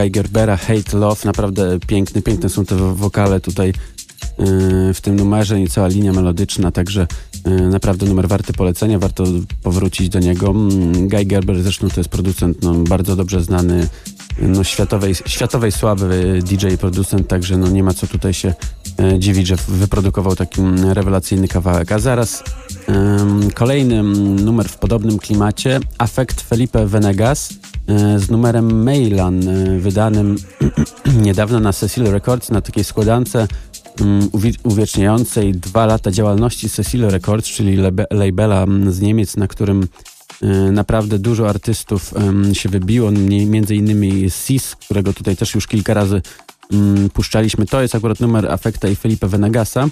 Guy Gerbera, Hate Love, naprawdę piękny, piękne są te wokale tutaj yy, w tym numerze. I cała linia melodyczna, także yy, naprawdę numer warty polecenia, warto powrócić do niego. Mm, Guy Gerber zresztą to jest producent no, bardzo dobrze znany, no, światowej, światowej sławy DJ producent, także no, nie ma co tutaj się dziwić, że wyprodukował taki mm, rewelacyjny kawałek. A zaraz em, kolejny mm, numer w podobnym klimacie, Affect Felipe Venegas z numerem Mailan, e, wydanym <clears throat> niedawno na Cecil Records, na takiej składance mm, uwi- uwieczniającej dwa lata działalności Cecil Records, czyli labela mm, z Niemiec, na którym e, naprawdę dużo artystów się wybiło, między innymi Sis, którego tutaj też już kilka razy mm, puszczaliśmy. To jest akurat numer Afekta i Felipe Venegasa.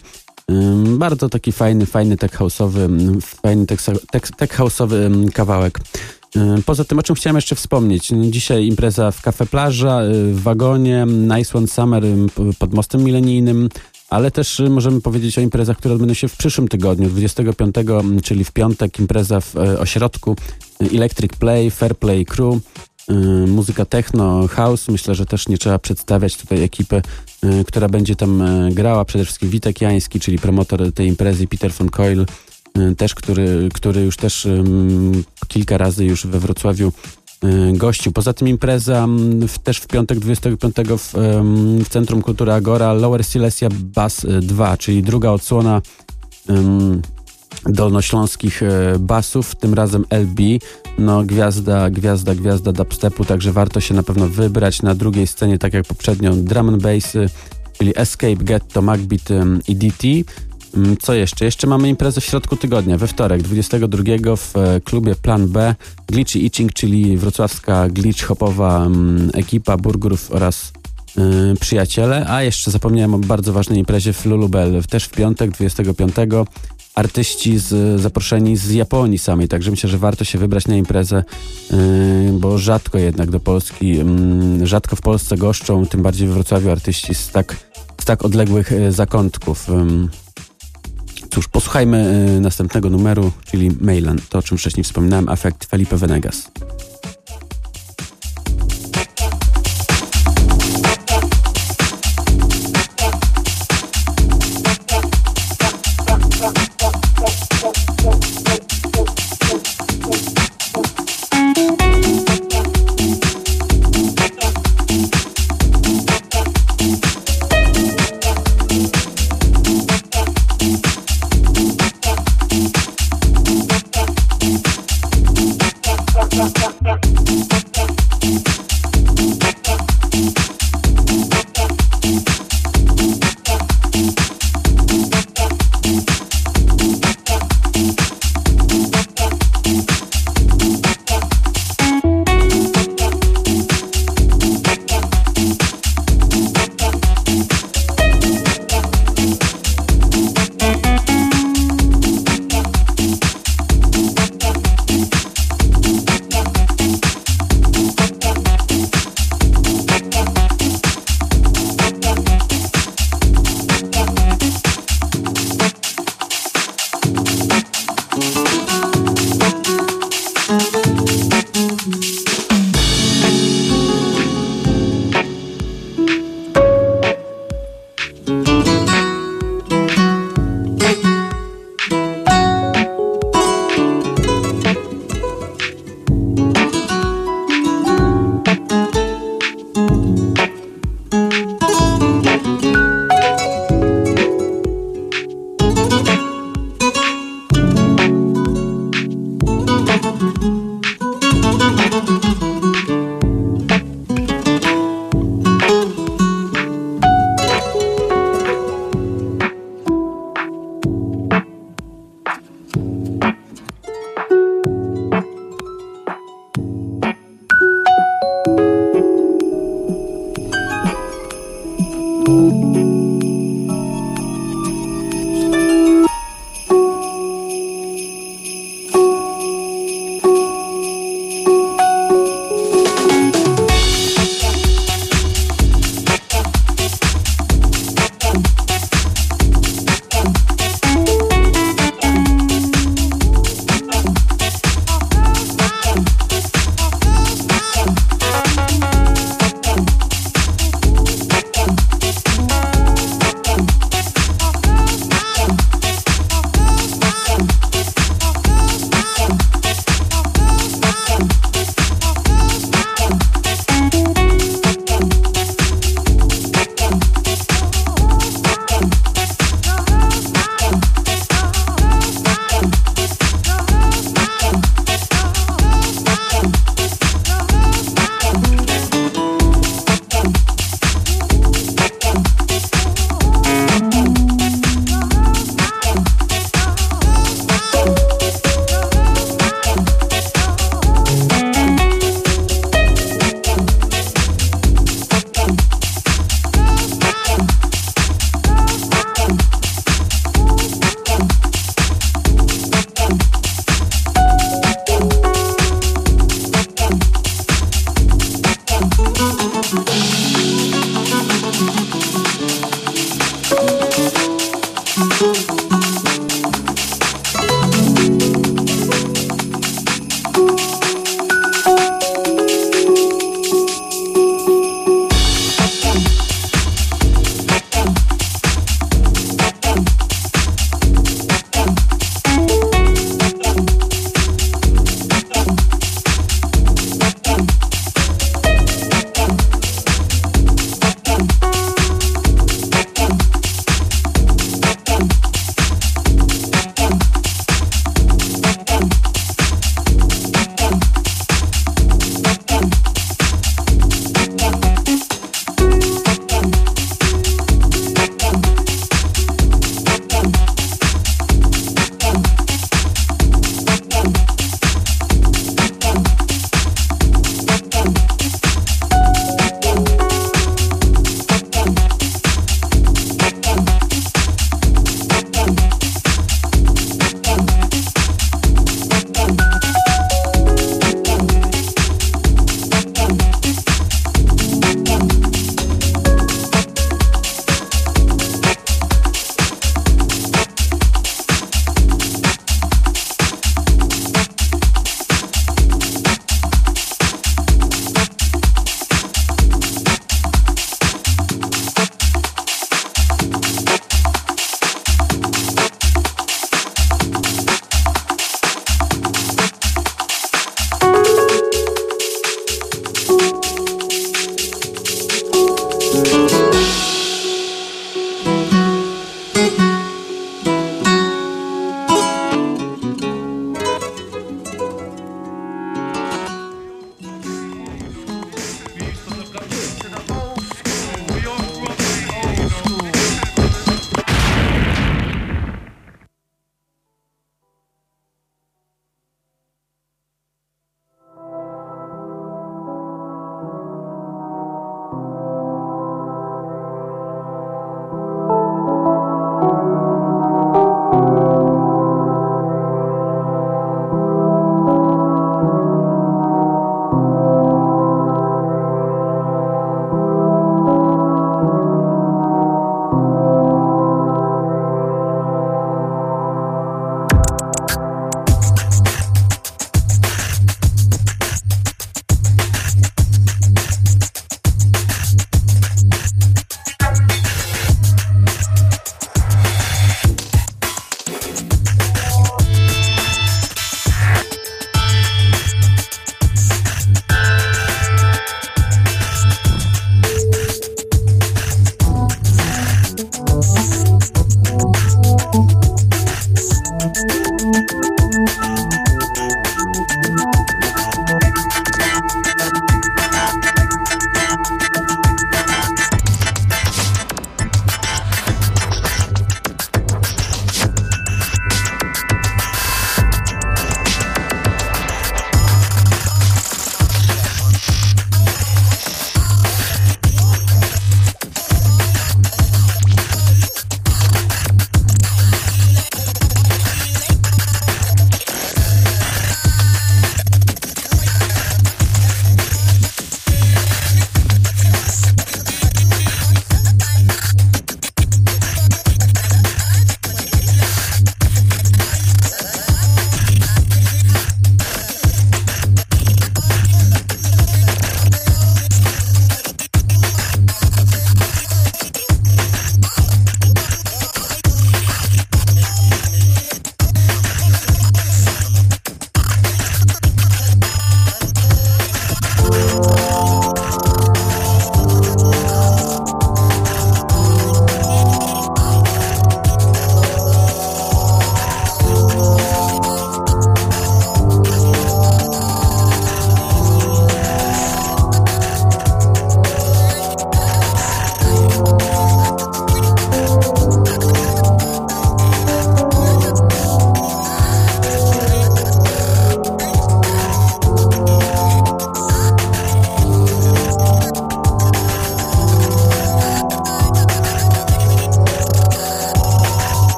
Bardzo taki fajny, fajny tech house'owy, fajny tech, house'owy kawałek. Ym, Poza tym, o czym chciałem jeszcze wspomnieć. Dzisiaj impreza w Cafe Plaża, y, w wagonie, Nice One Summer p- pod mostem milenijnym, ale też y, możemy powiedzieć o imprezach, które odbędą się w przyszłym tygodniu, 25, mm, czyli w piątek, impreza w ośrodku y, Electric Play, Fair Play Crew, y, muzyka techno, house. Myślę, że też nie trzeba przedstawiać tutaj ekipy, y, która będzie tam y, grała. Przede wszystkim Witek Jański, czyli promotor tej imprezy, Peter von Coil, y, też, który, który już też kilka razy już we Wrocławiu y, gościł. Poza tym impreza w, też w piątek 25 w, w Centrum Kultury Agora Lower Silesia Bass y, 2, czyli druga odsłona ym, dolnośląskich basów, tym razem LB, no gwiazda, gwiazda, gwiazda dubstepu, także warto się na pewno wybrać na drugiej scenie, tak jak poprzednio, drum and bassy, czyli Escape, Ghetto, ym, i DT. Ym, Co jeszcze? Jeszcze mamy imprezę w środku tygodnia, we wtorek, 22 w e, klubie Plan B, Glitchy Itching, czyli wrocławska glitch hopowa ym, ekipa burgerów oraz y, przyjaciele, a jeszcze zapomniałem o bardzo ważnej imprezie w Lulubel, też w piątek, 25 artyści z, zaproszeni z Japonii samej, także myślę, że warto się wybrać na imprezę, yy, bo rzadko jednak do Polski, yy, rzadko w Polsce goszczą, tym bardziej w Wrocławiu artyści z tak, z tak odległych yy, zakątków. Cóż, posłuchajmy yy, następnego numeru, czyli Mailan, to o czym wcześniej wspominałem, Afekt Felipe Venegas.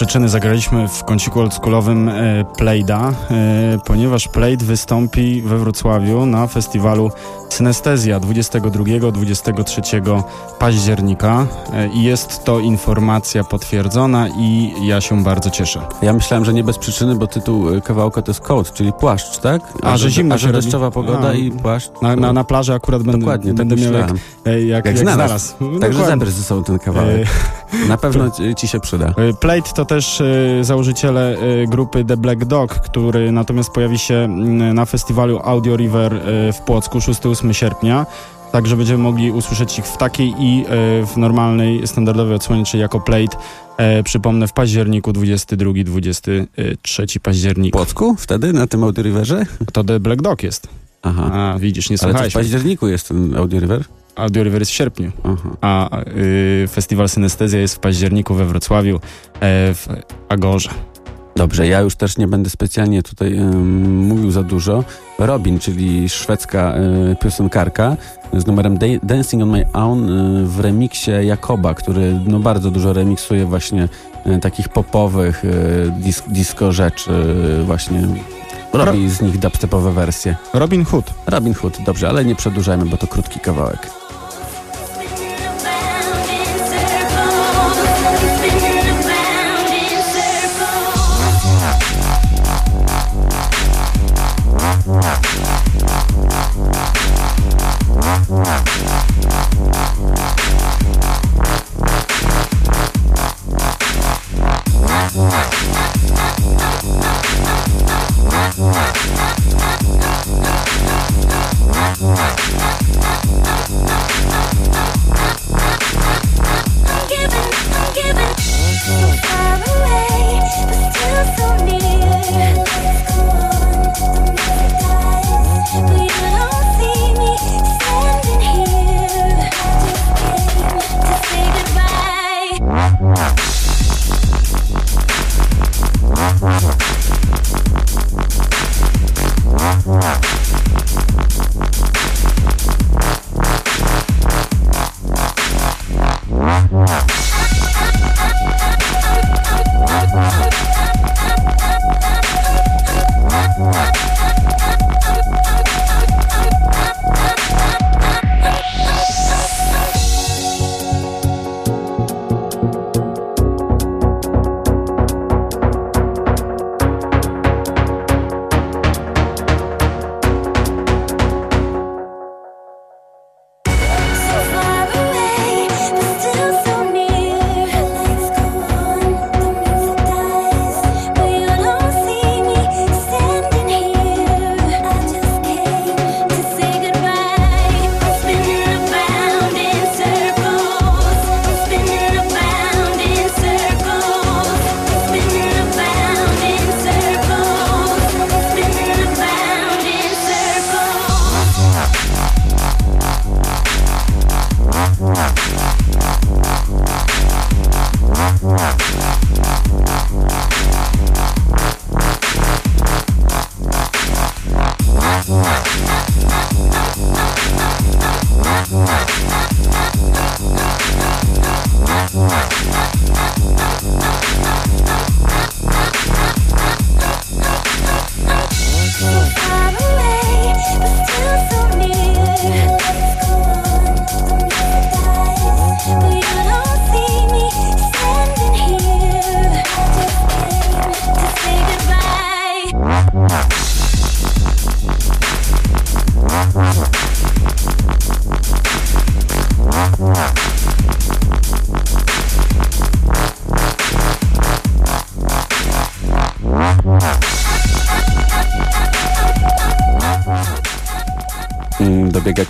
Przyczyny zagraliśmy w kąciku oldschoolowym e, Playda, e, ponieważ Playd wystąpi we Wrocławiu na festiwalu Synestezja 22-23 października e, i jest to informacja potwierdzona i ja się bardzo cieszę. Ja myślałem, że nie bez przyczyny, bo tytuł y, kawałka to jest coat, czyli płaszcz, tak? A, że zimno a, że się robi? deszczowa pogoda A. i płaszcz. Na, na, na plaży akurat będę, Dokładnie, będę tak miał jak, e, jak, Jak, jak znalazł. Także zebrz ze sobą ten kawałek. Na pewno ci- się przyda. E, Plate to też e, założyciele e, grupy The Black Dog, który natomiast pojawi się mm, na festiwalu Audio River w Płocku 6-8 sierpnia. Także będziemy mogli usłyszeć ich w takiej i w normalnej, standardowej odsłonie, czyli jako Plate. E, przypomnę, w październiku 22-23 W października. Płocku? Wtedy? Na tym Audi Riverze? To The Black Dog jest. Aha. A, widzisz, nie Ale to w październiku jest ten Audi River? Audio River jest w sierpniu. Aha. a y, festiwal Synestezja jest w październiku we Wrocławiu, e, w Agorze. Dobrze, ja już też nie będę specjalnie tutaj em, mówił za dużo. Robin, czyli szwedzka e, piosenkarka z numerem Da- Dancing on My Own e, w remiksie Jakoba, który no, bardzo dużo remiksuje właśnie takich popowych dis disco rzeczy właśnie. Robi z nich dubstepowe wersje. Robin Hood. Robin Hood, dobrze, ale nie przedłużajmy, bo to krótki kawałek.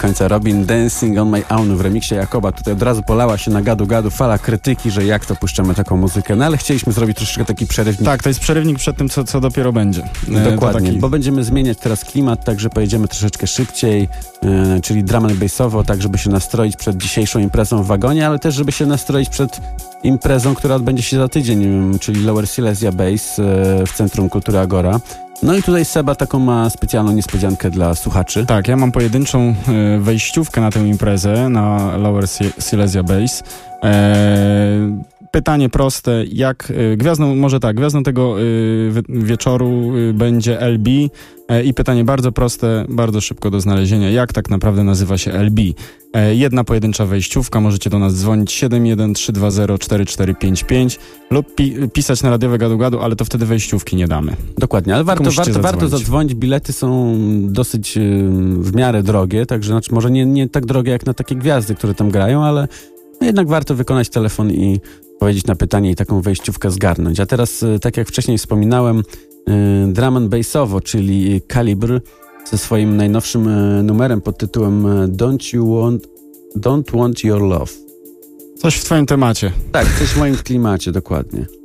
Końca. Robin Dancing on My Own w remiksie Jakoba. Tutaj od razu polała się na gadu gadu fala krytyki, że jak to puszczamy taką muzykę. No ale chcieliśmy zrobić troszeczkę taki przerywnik. Tak, to jest przerywnik przed tym, co, co dopiero będzie. E, Dokładnie, taki- bo będziemy zmieniać teraz klimat, tak że pojedziemy troszeczkę szybciej, e, czyli drum and bassowo, tak żeby się nastroić przed dzisiejszą imprezą w wagonie, ale też żeby się nastroić przed imprezą, która odbędzie się za tydzień, czyli Lower Silesia Bass e, w Centrum Kultury Agora. No i tutaj Seba taką ma specjalną niespodziankę dla słuchaczy. Tak, ja mam pojedynczą e, wejściówkę na tę imprezę, na Lower Si- Silesia Base. E, pytanie proste, jak e, gwiazdą, może tak, gwiazdą tego e, wi- wieczoru będzie LB i pytanie bardzo proste, bardzo szybko do znalezienia, jak tak naprawdę nazywa się LB. E, jedna pojedyncza wejściówka, możecie do nas dzwonić 713204455 lub pi pisać na radiowe gadu gadu, ale to wtedy wejściówki nie damy. Dokładnie, ale warto, warto, warto zadzwonić. zadzwonić. Bilety są dosyć y, w miarę drogie, także znaczy może nie, nie tak drogie jak na takie gwiazdy, które tam grają, ale no jednak warto wykonać telefon i powiedzieć na pytanie i taką wejściówkę zgarnąć. A teraz, y, tak jak wcześniej wspominałem, y, drum and bassowo, czyli Kalibr ze swoim najnowszym y, numerem pod tytułem y, Don't You Want, Don't Want Your Love. Coś w twoim temacie. Tak, coś w moim klimacie, dokładnie.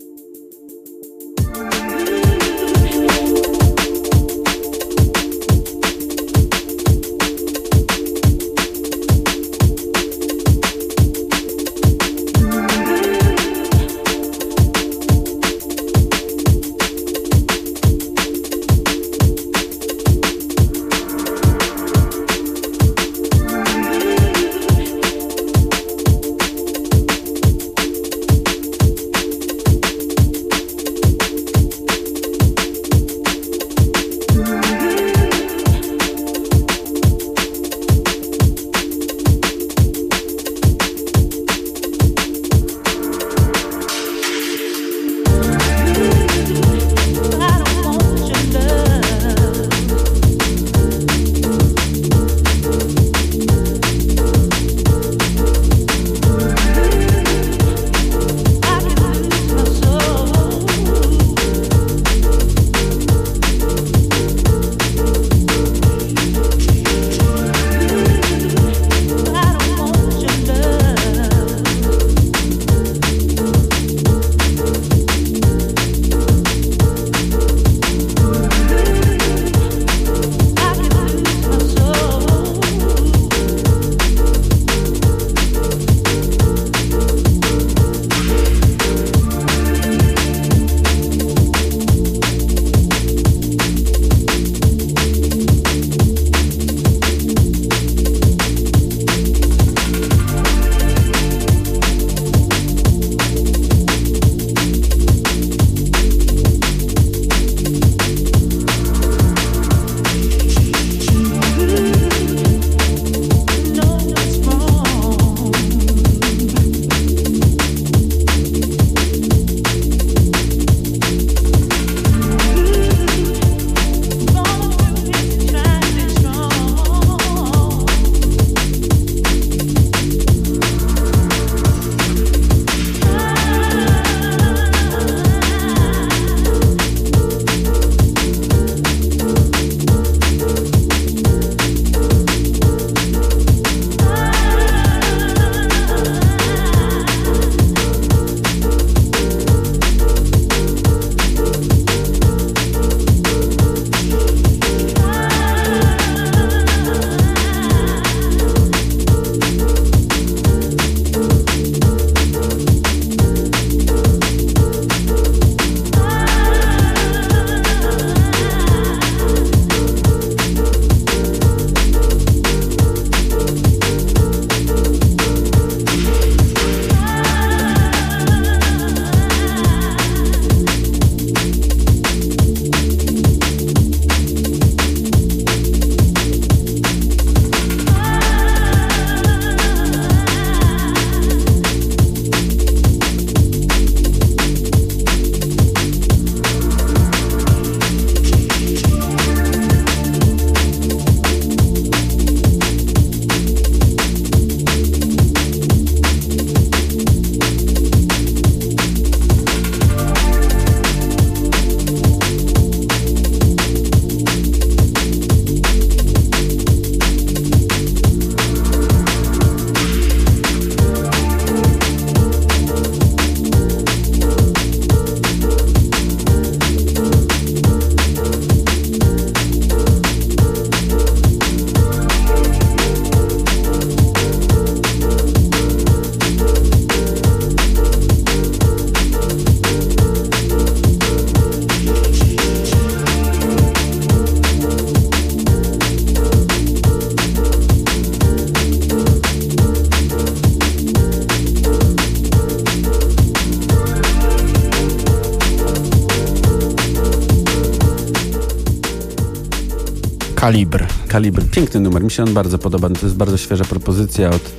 Kalibr. Kalibr. Piękny numer, mi się on bardzo podoba. To jest bardzo świeża propozycja od,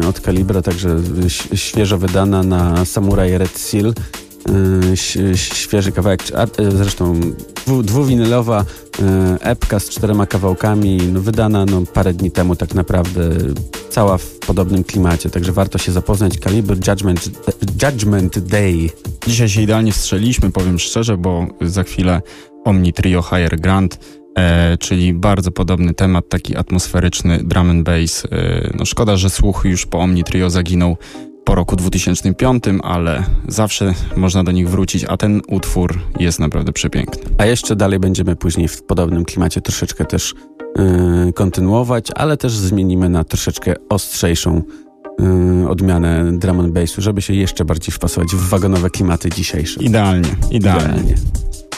yy, od Kalibra, także świeżo wydana na Samurai Red Seal. Yy, ś- świeży kawałek, yy, zresztą dwu, dwuwinylowa yy, epka z czterema kawałkami, no, wydana no, parę dni temu tak naprawdę, cała w podobnym klimacie, także warto się zapoznać. Kalibr Judgment, Judgment Day. Dzisiaj się idealnie strzeliśmy, powiem szczerze, bo za chwilę Omni Trio Higher Grant, e, czyli bardzo podobny temat, taki atmosferyczny drum and bass. E, no szkoda, że słuch już po Omni Trio zaginął po roku 2005, ale zawsze można do nich wrócić, a ten utwór jest naprawdę przepiękny. A jeszcze dalej będziemy później w podobnym klimacie troszeczkę też yy, kontynuować, ale też zmienimy na troszeczkę ostrzejszą yy, odmianę drum and bassu, żeby się jeszcze bardziej wpasować w wagonowe klimaty dzisiejsze. Idealnie, idealnie. Thank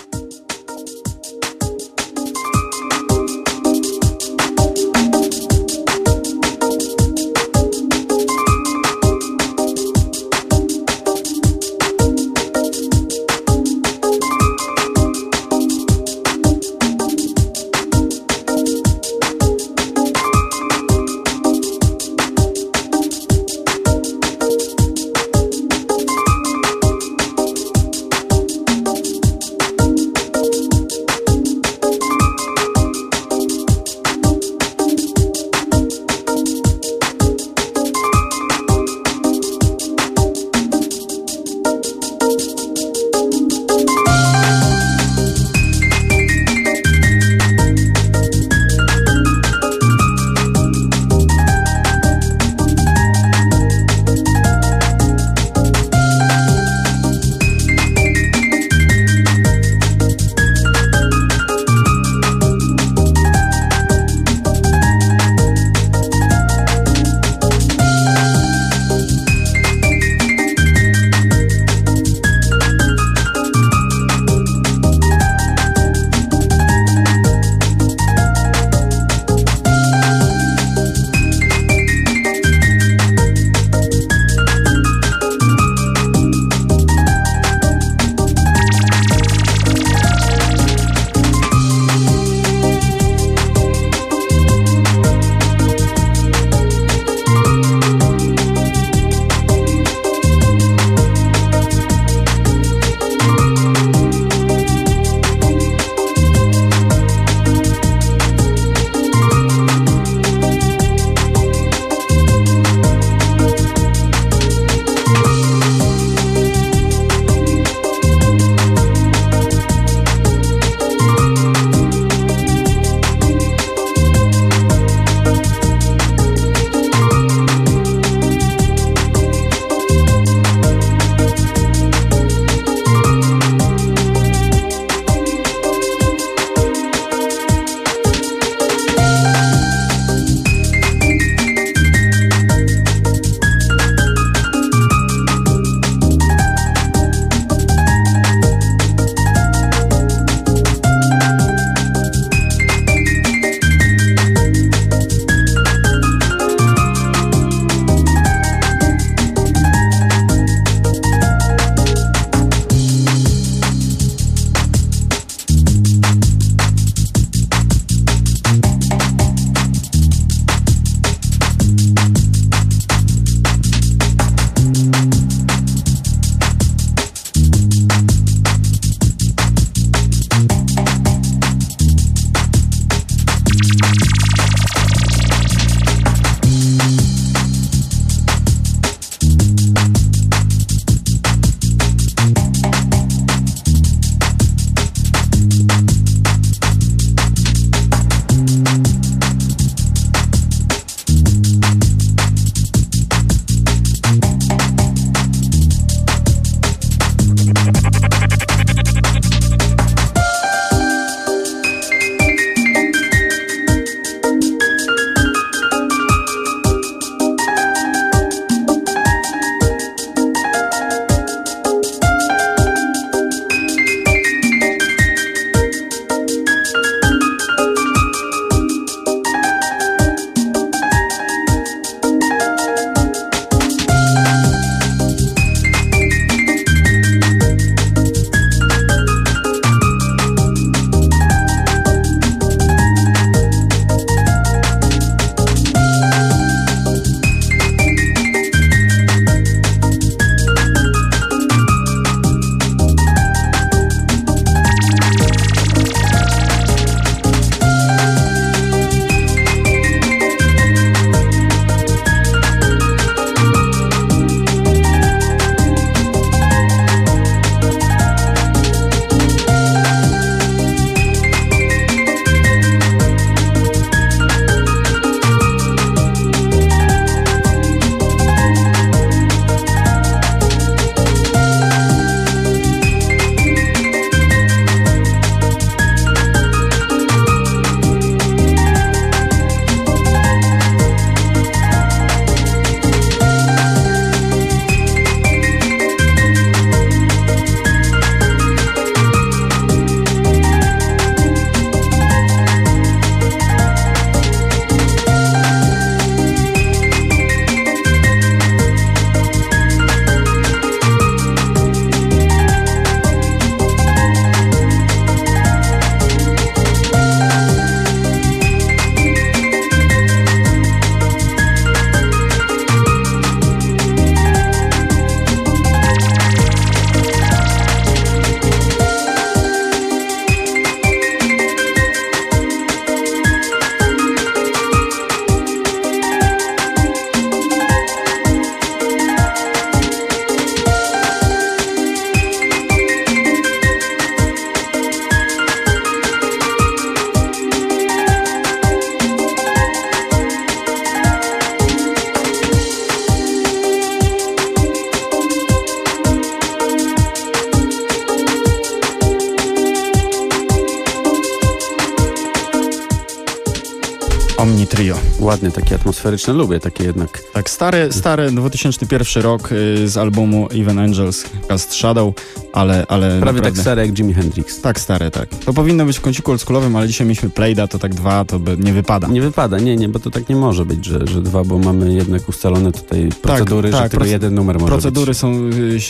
ładny, taki atmosferyczny. Lubię takie jednak. Tak, stary, stary 2001 rok y, z albumu Even Angels Cast Shadow, ale, ale Prawie naprawdę, tak stary jak Jimi Hendrix. Tak, stare, tak. To powinno być w kąciku oldschoolowym, ale dzisiaj mieliśmy Playda, to tak dwa, to by nie wypada. Nie wypada, nie, nie, bo to tak nie może być, że, że dwa, bo mamy jednak ustalone tutaj procedury, tak, że tylko jeden numer może Procedury być. są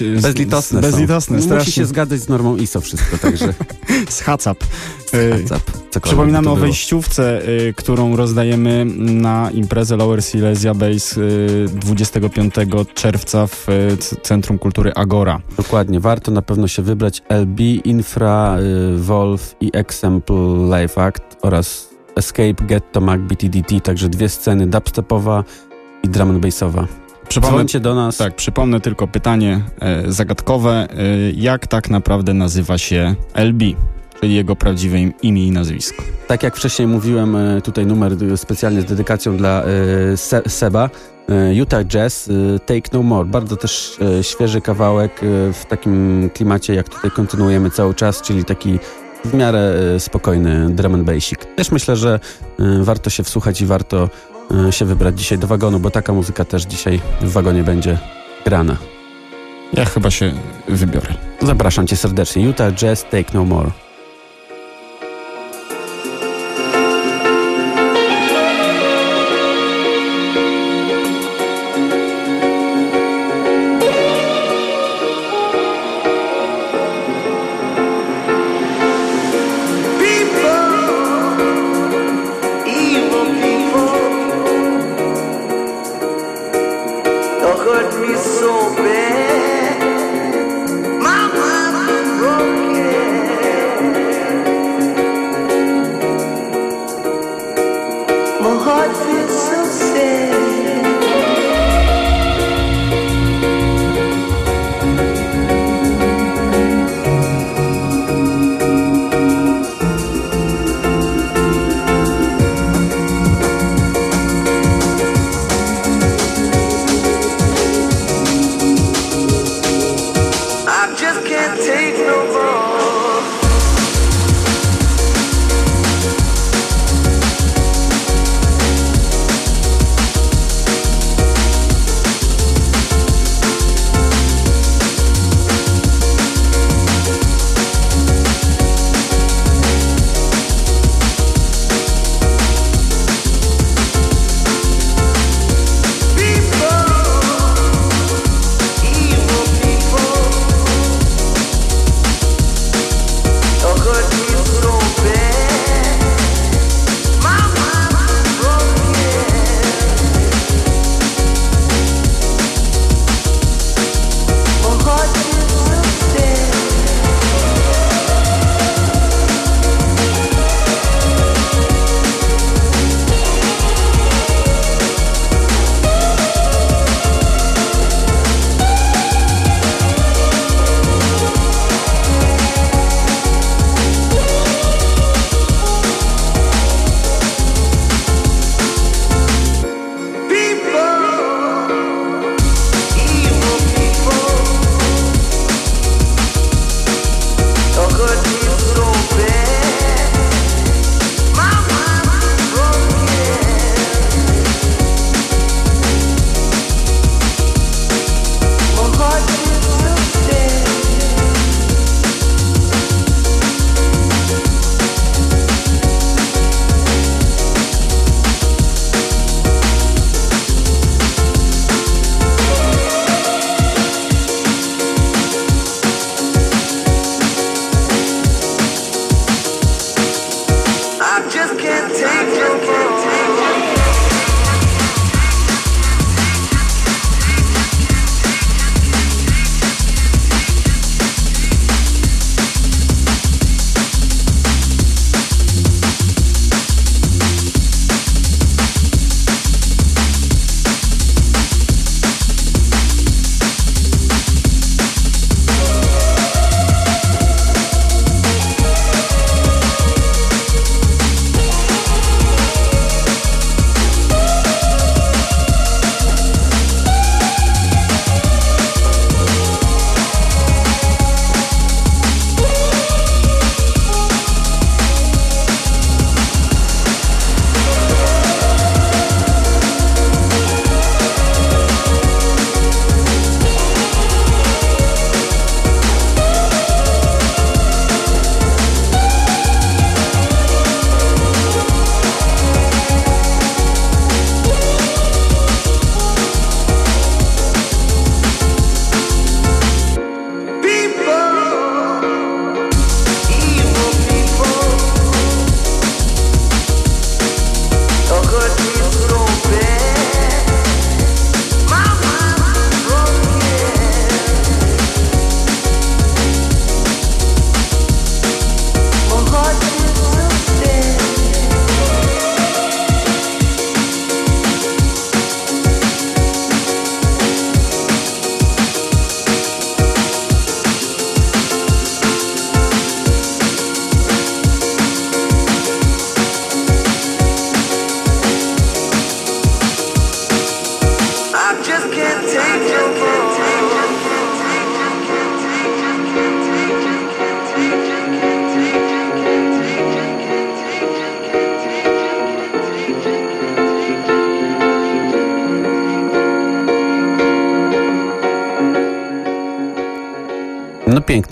y, Bezlitosne bezlitosne są. Musi strasznie. się zgadzać z normą ISO wszystko, także <laughs> z HACCP. WhatsApp, Przypominamy o wejściówce, y, którą rozdajemy na imprezę Lower Silesia Base y, 25 czerwca w y, Centrum Kultury Agora. Dokładnie, warto na pewno się wybrać LB, Infra, y, Wolf i Example Live Act oraz Escape, Ghetto, Mac, BTDT, także dwie sceny, dubstepowa i drum and bassowa. Dzwońcie do nas. Tak, przypomnę tylko pytanie e, zagadkowe. E, jak tak naprawdę nazywa się LB, czyli jego prawdziwe im- imię i nazwisko? Tak jak wcześniej mówiłem, e, tutaj numer specjalnie z dedykacją dla e, Se Seba. E, Utah Jazz, Take No More. Bardzo też świeży kawałek w takim klimacie, jak tutaj kontynuujemy cały czas, czyli taki w miarę spokojny drum and basic. Też myślę, że warto się wsłuchać i warto się wybrać dzisiaj do wagonu, bo taka muzyka też dzisiaj w wagonie będzie grana. Ja chyba się wybiorę. Zapraszam cię serdecznie. Utah Jazz, Take No More.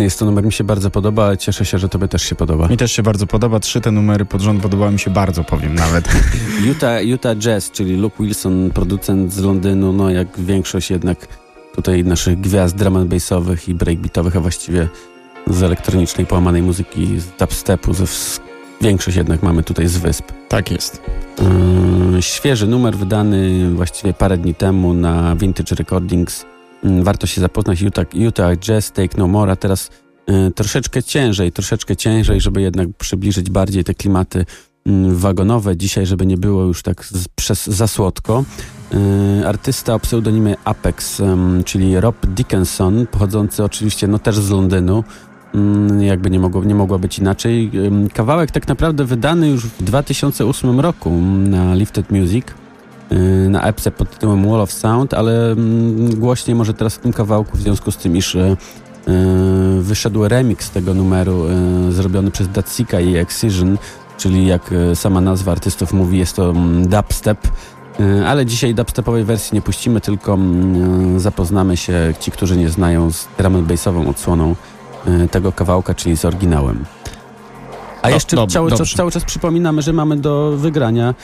Jest to numer, mi się bardzo podoba, ale cieszę się, że tobie też się podoba. Mi też się bardzo podoba. Trzy te numery pod rząd podobały mi się bardzo, powiem nawet. <laughs> Utah, Utah Jazz, czyli Luke Wilson, producent z Londynu, no jak większość jednak tutaj naszych gwiazd drum and bassowych i breakbeatowych, a właściwie z elektronicznej, połamanej muzyki, z dubstepu, ze większość jednak mamy tutaj z wysp. Tak jest. Yy, świeży numer wydany właściwie parę dni temu na Vintage Recordings. Yy, warto się zapoznać. Utah, Utah Jazz Take No More, a teraz yy, troszeczkę ciężej, troszeczkę ciężej, żeby jednak przybliżyć bardziej te klimaty yy, wagonowe dzisiaj, żeby nie było już tak z, przez za słodko. Yy, artysta o pseudonimie Apex, czyli Rob Dickinson, pochodzący oczywiście no też z Londynu. Mm, jakby nie, mogło, nie mogła być inaczej. Kawałek tak naprawdę wydany już w 2008 roku na Lifted Music, na epce pod tytułem Wall of Sound, ale mm, głośniej może teraz w tym kawałku w związku z tym, iż yy, wyszedł remix tego numeru yy, zrobiony przez Datsika i Excision, czyli jak sama nazwa artystów mówi, jest to mm, dubstep. Ale dzisiaj dubstepowej wersji nie puścimy, tylko mm, zapoznamy się, ci, którzy nie znają, z drum bassową odsłoną y, tego kawałka, czyli z oryginałem. A Do- jeszcze cały, czas, cały czas przypominamy, że mamy do wygrania,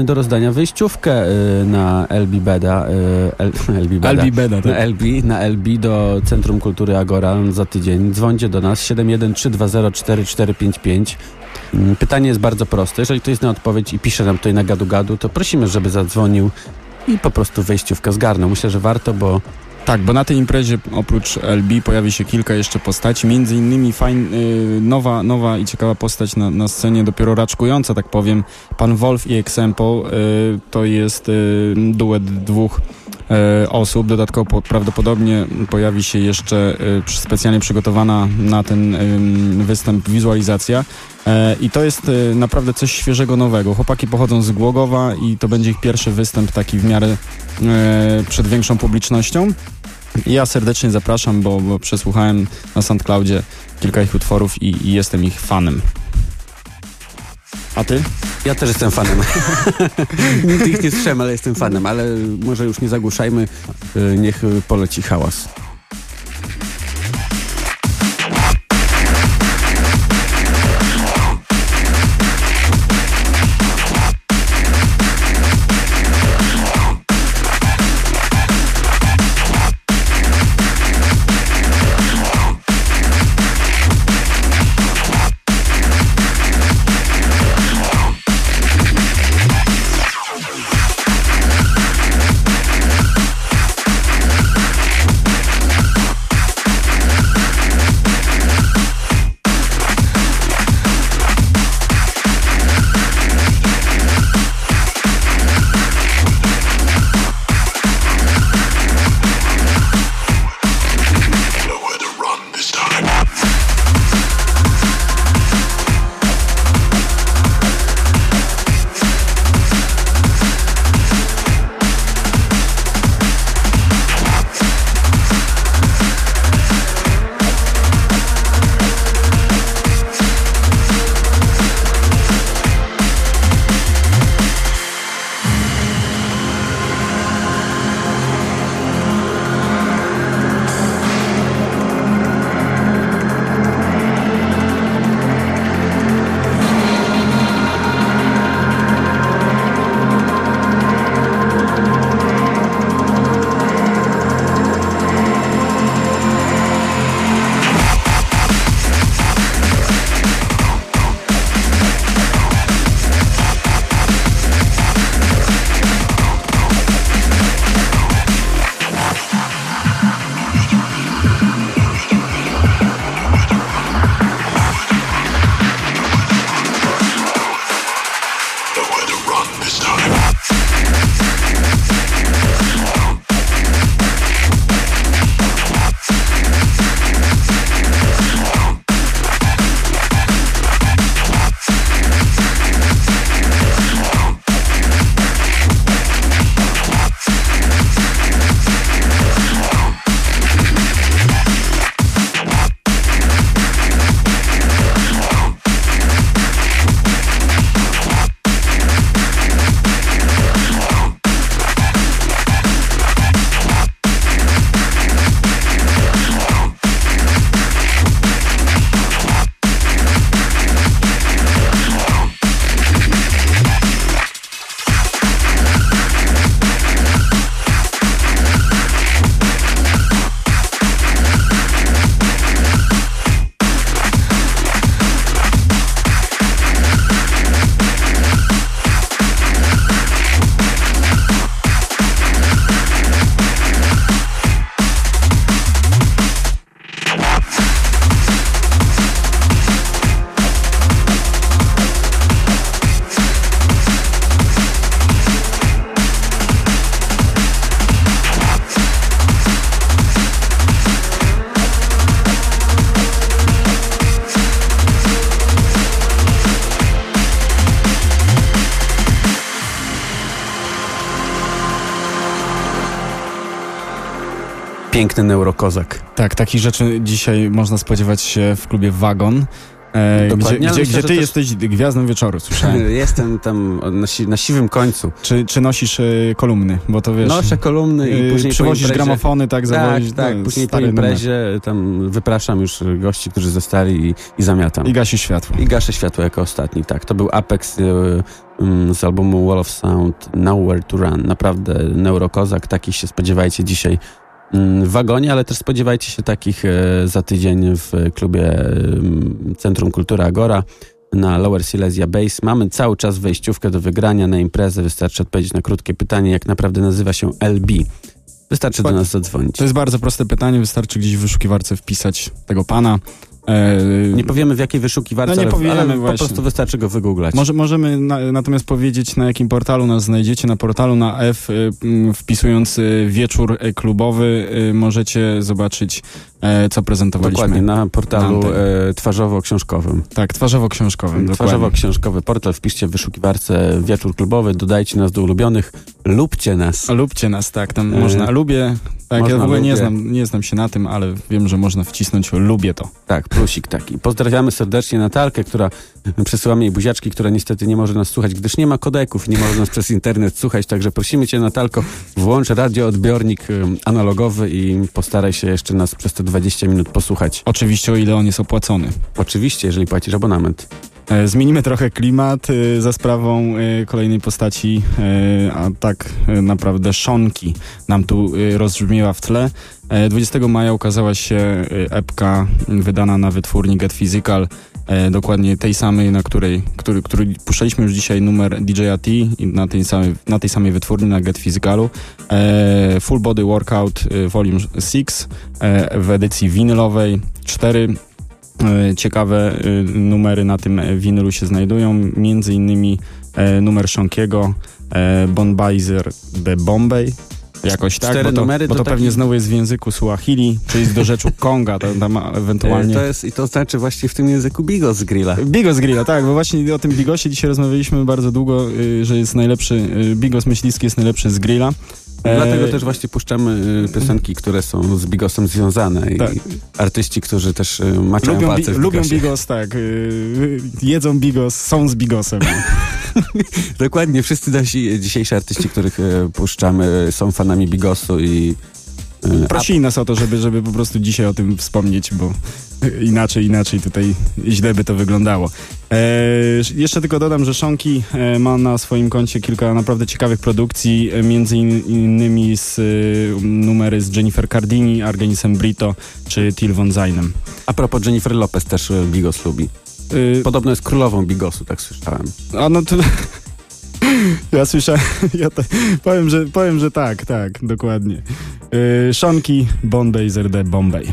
y, do rozdania wyjściówkę y, na LB Beda, y, L, <laughs> LB Beda, Albi Beda, na tak? LB, na LB do Centrum Kultury Agora za tydzień. Dzwońcie do nas 713204455. Mm, Pytanie jest bardzo proste. Jeżeli ktoś zna odpowiedź i pisze nam tutaj na gadu gadu, to prosimy, żeby zadzwonił i po prostu wejściówkę zgarnął. Myślę, że warto, bo Tak, bo na tej imprezie oprócz LB pojawi się kilka jeszcze postaci, między innymi fajn, y, nowa, nowa i ciekawa postać na, na scenie, dopiero raczkująca, tak powiem, pan Wolf i Example, y, to jest y, duet dwóch osób, dodatkowo po, prawdopodobnie pojawi się jeszcze przy- specjalnie przygotowana na ten występ wizualizacja E, I to jest e, naprawdę coś świeżego, nowego. Chłopaki pochodzą z Głogowa i to będzie ich pierwszy występ taki w miarę e, przed większą publicznością. Ja serdecznie zapraszam, bo, bo przesłuchałem na SoundCloudzie kilka ich utworów i, i jestem ich fanem. A ty? Ja też jestem fanem. <laughs> Nigdy ich nie słyszałem, ale jestem fanem. Ale może już nie zagłuszajmy. y, Niech poleci hałas. harder to run this time. Piękny neurokozak. Tak, takich rzeczy dzisiaj można spodziewać się w klubie Wagon. E, Dokładnie, gdzie, gdzie, myślę, gdzie ty też- jesteś gwiazdą wieczoru, słyszałem. <laughs> Jestem tam na, si na siwym końcu. Czy, czy nosisz e, kolumny? Bo to wiesz. Noszę kolumny i e, później Przywozisz imprezie- gramofony, tak, Tak, zawozisz. tak. no, Później po stary numer. imprezie tam wypraszam już gości, którzy zostali i, i zamiatam. I gasi światło. I gaszę światło jako ostatni, tak. To był Apex y, y, z albumu Wall of Sound, Nowhere to Run. Naprawdę neurokozak, takich się spodziewajcie dzisiaj wagonie, ale też spodziewajcie się takich e, za tydzień w klubie Centrum Kultury Agora na Lower Silesia Base. Mamy cały czas wejściówkę do wygrania na imprezę. Wystarczy odpowiedzieć na krótkie pytanie, jak naprawdę nazywa się LB. Wystarczy do nas zadzwonić. To jest bardzo proste pytanie, wystarczy gdzieś w wyszukiwarce wpisać tego pana. E, Nie powiemy w jakiej wyszukiwarce, No nie ale, powiemy ale po prostu wystarczy go wygooglać. Może, możemy na, natomiast powiedzieć, na jakim portalu nas znajdziecie. Na portalu na F, y, wpisując y, wieczór y, klubowy, możecie zobaczyć, co prezentowaliśmy. Dokładnie, na portalu e, twarzowo-książkowym. Tak, twarzowo-książkowym. Twarzowo-książkowy portal, wpiszcie w wyszukiwarce wieczór klubowy, dodajcie nas do ulubionych, lubcie nas. Lubcie nas, tak, tam E, można, lubię, tak, można, ja w ogóle nie znam, nie znam się na tym, ale wiem, że można wcisnąć lubię to. Tak, plusik taki. Pozdrawiamy serdecznie Natalkę, która przesyła jej buziaczki, która niestety nie może nas słuchać, gdyż nie ma kodeków, nie może nas przez internet słuchać, także prosimy cię Natalko, włącz radioodbiornik ym, analogowy i postaraj się jeszcze nas przez te 20 minut posłuchać. Oczywiście, o ile on jest opłacony. Oczywiście, jeżeli płacisz abonament. E, Zmienimy trochę klimat e, za sprawą e, kolejnej postaci, a tak naprawdę Szonki nam tu rozbrzmiewa w tle. E, 20 maja ukazała się epka wydana na wytwórni Get Physical, dokładnie tej samej, na której, który, który puszczaliśmy już dzisiaj numer DJ'a T i na tej samej, na tej samej wytwórni, na Get Physicalu. Full Body Workout Volume 6 e, w edycji winylowej. Cztery Ciekawe e, numery na tym e, winylu się znajdują, między innymi e, numer Szonkiego, e, Bonbaizer de Bombay, jakoś tak, Cztery bo to, numery bo to to pewnie taki- znowu jest w języku Suahili, czyli z dorzeczu <laughs> Konga, to tam ewentualnie... E, To jest, I to znaczy właśnie w tym języku Bigos z grilla. Bigos Grilla, tak, bo właśnie o tym Bigosie dzisiaj rozmawialiśmy bardzo długo, y, że jest najlepszy, y, Bigos myśliwski jest najlepszy z grilla. E, Dlatego też właśnie puszczamy y, piosenki, które są z Bigosem związane i Tak. artyści, którzy też y, maczają Lubią, palce bi- lubią. Bigos, tak. y, jedzą Bigos, są z Bigosem. <laughs> Dokładnie, wszyscy nasi dzisiejsi artyści, których puszczamy, są fanami Bigosu i Prosili nas o to, żeby, żeby po prostu dzisiaj o tym wspomnieć, bo inaczej, inaczej tutaj źle by to wyglądało. E, jeszcze tylko dodam, że Szonki e, ma na swoim koncie kilka naprawdę ciekawych produkcji, e, między in, innymi z e, numery z Jennifer Cardini, Argenisem Brito czy Till Von Zajnem. a propos Jennifer Lopez też Bigos lubi. Y, Podobno jest królową Bigosu, tak słyszałem. A no to... <laughs> Ja słyszałem, ja te, powiem, że, powiem, że tak, tak, dokładnie. Yy, Szonki, Bombay, ZD, Bombay.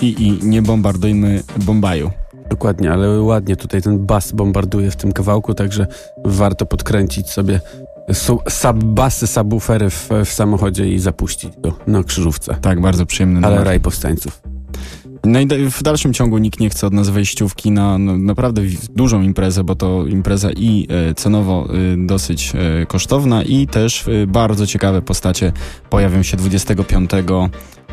Szonki i nie bombardujmy Bombaju. Dokładnie, ale ładnie tutaj ten bas bombarduje w tym kawałku, także warto podkręcić sobie su- sub-basy, subwoofery w, w samochodzie i zapuścić go na krzyżówce. Tak, bardzo przyjemny Ale numer. raj powstańców. No i w dalszym ciągu nikt nie chce od nas wejściówki na no, naprawdę dużą imprezę, bo to impreza i e, cenowo e, dosyć e, kosztowna i też e, bardzo ciekawe postacie pojawią się 25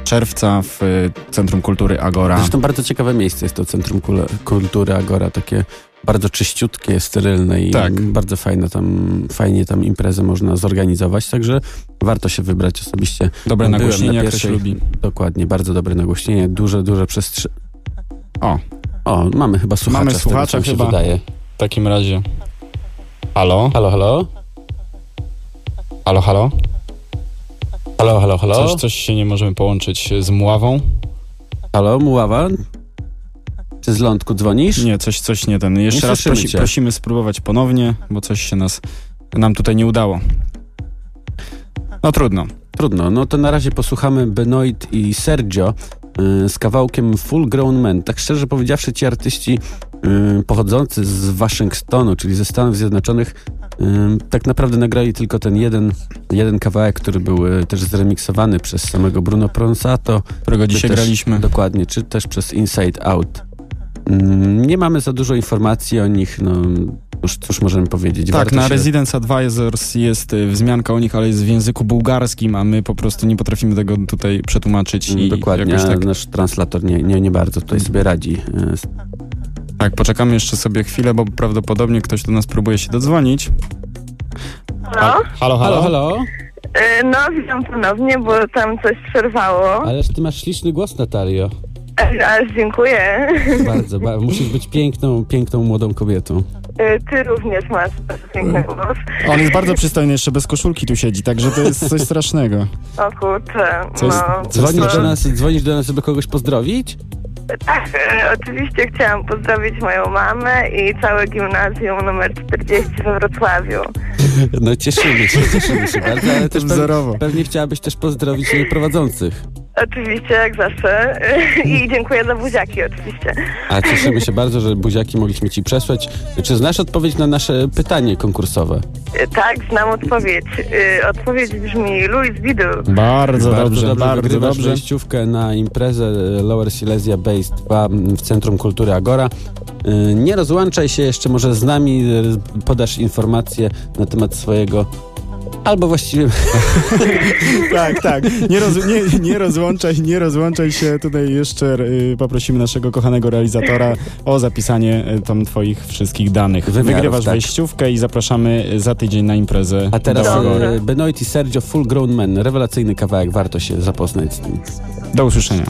czerwca w e, Centrum Kultury Agora. Zresztą bardzo ciekawe miejsce jest to Centrum Kultury Agora, takie bardzo czyściutkie, sterylne i Tak. bardzo fajne tam, fajnie tam imprezę można zorganizować, także warto się wybrać osobiście. Dobre Byłem nagłośnienie, na jak ktoś lubi. Dokładnie, bardzo dobre nagłośnienie, duże, duże przestrzeń. O, O, mamy chyba słuchacza. Mamy tego, słuchacza co mi się chyba. wydaje. w takim razie. Halo? Halo, halo? Halo, halo? Halo, halo, halo? Coś, coś się nie możemy połączyć z Muławą? Halo, Muława? Czy z lądku dzwonisz? Nie, coś, coś nie ten. Jeszcze Nie raz prosi, prosimy spróbować ponownie, bo coś się nas, nam tutaj nie udało. No trudno. Trudno, no to na razie posłuchamy Benoit i Sergio y, z kawałkiem Full Grown Men. Tak szczerze powiedziawszy, ci artyści pochodzący z Waszyngtonu, czyli ze Stanów Zjednoczonych, y, tak naprawdę nagrali tylko ten jeden, jeden kawałek, który był y, też zremiksowany przez samego Bruno Pronsato. Którego dzisiaj też, graliśmy. Dokładnie, czy też przez Inside Out. Mm, Nie mamy za dużo informacji o nich, no cóż, cóż możemy powiedzieć. Tak, Warto na się- Residence Advisors jest y, wzmianka o nich, ale jest w języku bułgarskim, a my po prostu nie potrafimy tego tutaj przetłumaczyć. I Dokładnie, tak, nasz translator nie, nie, nie bardzo tutaj sobie radzi. y, z- tak, poczekamy jeszcze sobie chwilę, bo prawdopodobnie ktoś do nas próbuje się dodzwonić. No, Halo, Halo, halo? y, no witam ponownie, bo tam coś przerwało. Ależ ty masz śliczny głos, Natalio. Aż dziękuję. Bardzo, ba- musisz być piękną, piękną młodą kobietą. Y, Ty również masz bardzo piękny głos. On jest bardzo przystojny, jeszcze bez koszulki tu siedzi, także to jest coś strasznego. O kurczę, Coś- no. Dzwonisz to- do nas, dzwonisz do nas, żeby kogoś pozdrowić? Tak, e, oczywiście chciałam pozdrowić moją mamę i całe gimnazjum numer 40 we Wrocławiu. No cieszymy się, cieszymy się bardzo, ale <laughs> też Wzorowo. pewnie, pewnie chciałabyś też pozdrowić e, prowadzących. Oczywiście, jak zawsze. <laughs> I dziękuję za buziaki, oczywiście. A cieszymy się bardzo, że buziaki mogliśmy ci przesłać. Czy znasz odpowiedź na nasze pytanie konkursowe? Tak, znam odpowiedź. E, Odpowiedź brzmi Louis Vidu. Bardzo, dobrze, bardzo Wygrywasz dobrze. wejściówkę na imprezę Lower Silesia Base 2 w Centrum Kultury Agora. E, Nie rozłączaj się jeszcze, może z nami e, podasz informacje na temat swojego albo właściwie <laughs> Tak, tak. Nie, roz, nie, nie rozłączaj, nie rozłączaj się. Tutaj jeszcze y, poprosimy naszego kochanego realizatora o zapisanie y, tam twoich wszystkich danych. Wymiarów, Wygrywasz tak. wejściówkę i zapraszamy za tydzień na imprezę. A teraz do e, Benoit i Sergio Full Grown Men. Rewelacyjny kawałek, warto się zapoznać z nim. Do usłyszenia.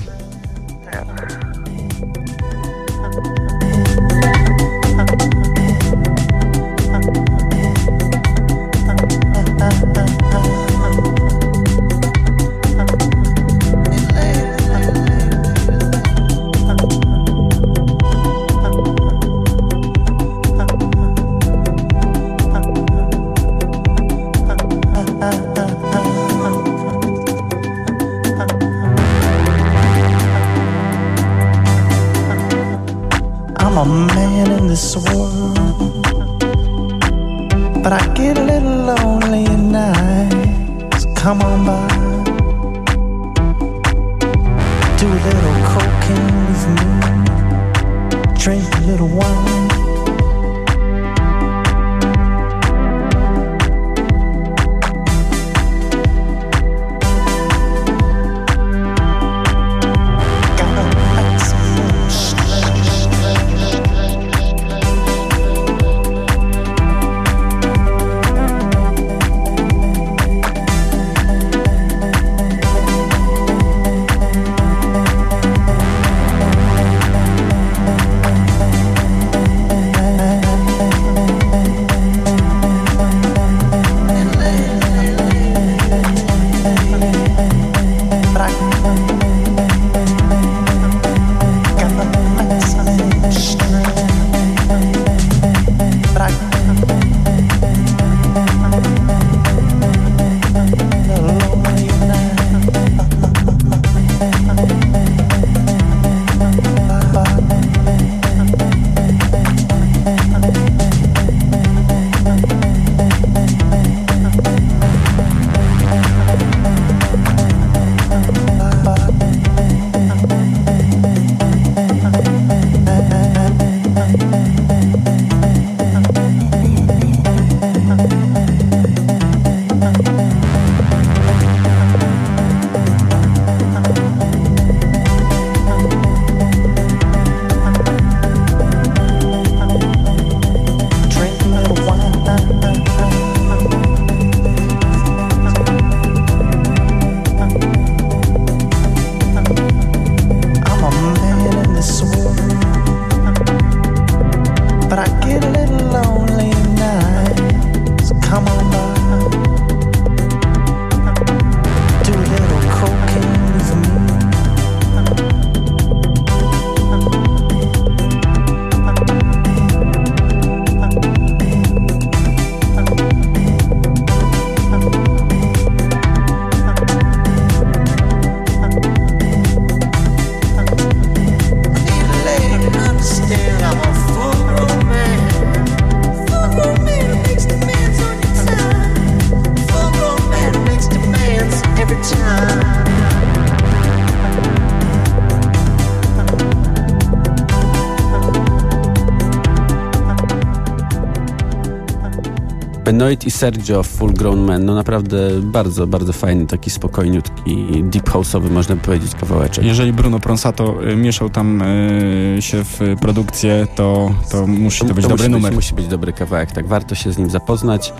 Benoit i Sergio Full Grown Man. No naprawdę bardzo, bardzo fajny, taki spokojniutki, deep house'owy można by powiedzieć kawałeczek. Jeżeli Bruno Pronsato y, mieszał tam y, się w produkcję, to, to musi to, być to dobry musi numer. Być, musi być dobry kawałek, tak. Warto się z nim zapoznać.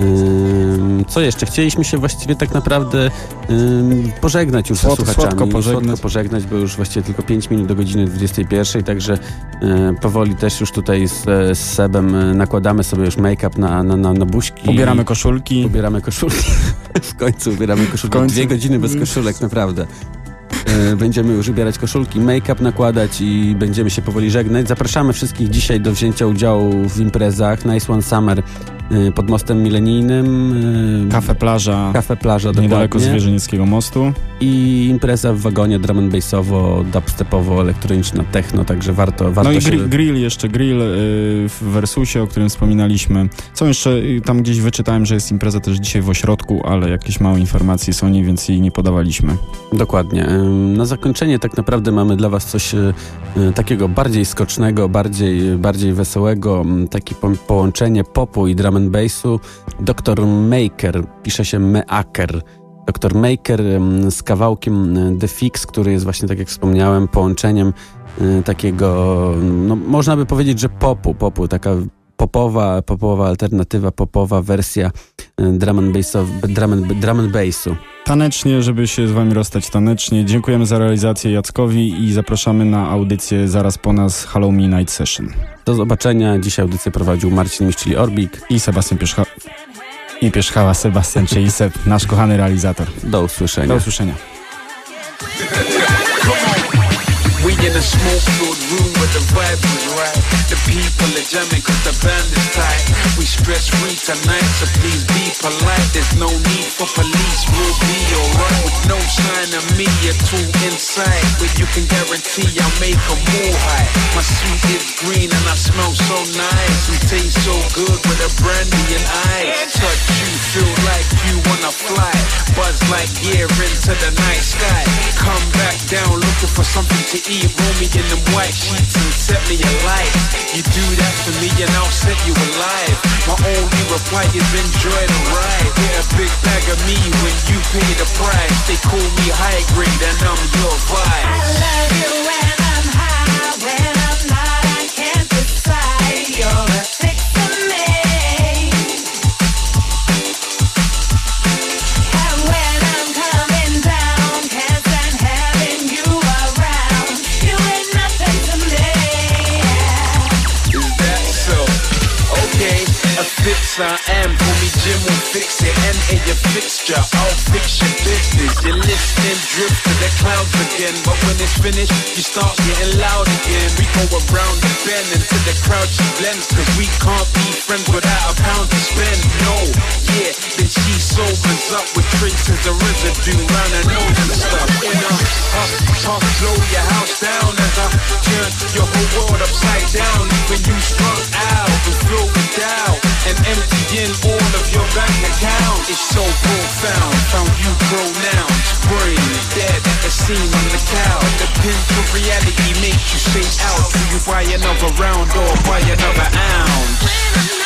Ym, co jeszcze? Chcieliśmy się właściwie tak naprawdę pożegnać już Słod- słuchaczami. słodko pożegnać. Słodko pożegnać, bo już właściwie tylko 5 minut do godziny 21, także y, powoli też już tutaj z, z Sebem y, nakładamy sobie już make-up na, na, na, na buźki. Ubieramy koszulki. Ubieramy koszulki. <laughs> w końcu ubieramy koszulki. Końcu. Dwie godziny bez koszulek, naprawdę. E, Będziemy już ubierać koszulki, make-up nakładać i będziemy się powoli żegnać. Zapraszamy wszystkich dzisiaj do wzięcia udziału w imprezach Nice One Summer e, pod mostem milenijnym. e, Kafe Plaża. Kafe Plaża, Niedaleko dokładnie. Zwierzynieckiego mostu. I impreza w wagonie drum and bassowo, dubstepowo, elektroniczna, techno, także warto, warto No i grill, jeszcze, grill y, w Versusie, o którym wspominaliśmy. Są jeszcze, y, tam gdzieś wyczytałem, że jest impreza też dzisiaj w ośrodku, ale jakieś małe informacje są o niej, więc jej nie podawaliśmy. Dokładnie. Na zakończenie tak naprawdę mamy dla Was coś y, y, takiego bardziej skocznego, bardziej, bardziej wesołego, takie po połączenie popu i drum and bassu. Dr. Maker, pisze się Meaker. Dr. Maker z kawałkiem The Fix, który jest właśnie, tak jak wspomniałem, połączeniem y, takiego, no, można by powiedzieć, że popu, popu, taka popowa, popowa alternatywa, popowa wersja y, drum and, bassow- drum and, drum and bassu. Tanecznie, żeby się z wami rozstać tanecznie. Dziękujemy za realizację Jackowi i zapraszamy na audycję zaraz po nas Halloween Night Session. Do zobaczenia. Dzisiaj audycję prowadził Marcin Miś, czyli Orbik. I Sebastian Pierzcha... I Pierzchała, Sebastian, czyli Seb, nasz kochany realizator. Do usłyszenia. Do usłyszenia. We in a smoke-filled room where the vibe is right. The people are jamming cause the band is tight. We stress free tonight, so please be polite. There's no need for police, we'll be alright. With no sign of me, you're too inside. But you can guarantee I'll make a move high. My suit is green and I smell so nice. And taste so good with a brandy and ice. Touch you, feel like you wanna fly. Buzz like gear into the night sky. Come back down looking for something to eat. Roll me in them white sheets and set me alight. You do that for me and I'll set you alive. My only reply is enjoy the ride. Get a big bag of me when you pay the price. They call me high grade and I'm your vibe. I love you when I'm high, when I am. Call me Jim will fix it. And a your fixture, I'll fix your business. You're listening, drift to the clouds again. But when it's finished, you start getting loud again. We go around the bend until the crowd she blends. Cause we can't be friends without a pound to spend. No, yeah, then she sobers up with traces of residue round her nose and stuff. In a puff, puff, blow your house down as I turn your whole world upside down. Even you strung out and filled with doubt and emptying all of your bank account. It's so profound. Found you pronounced brain dead at the scene on the couch. The pin for reality makes you say out. Do you buy another round or buy another ounce?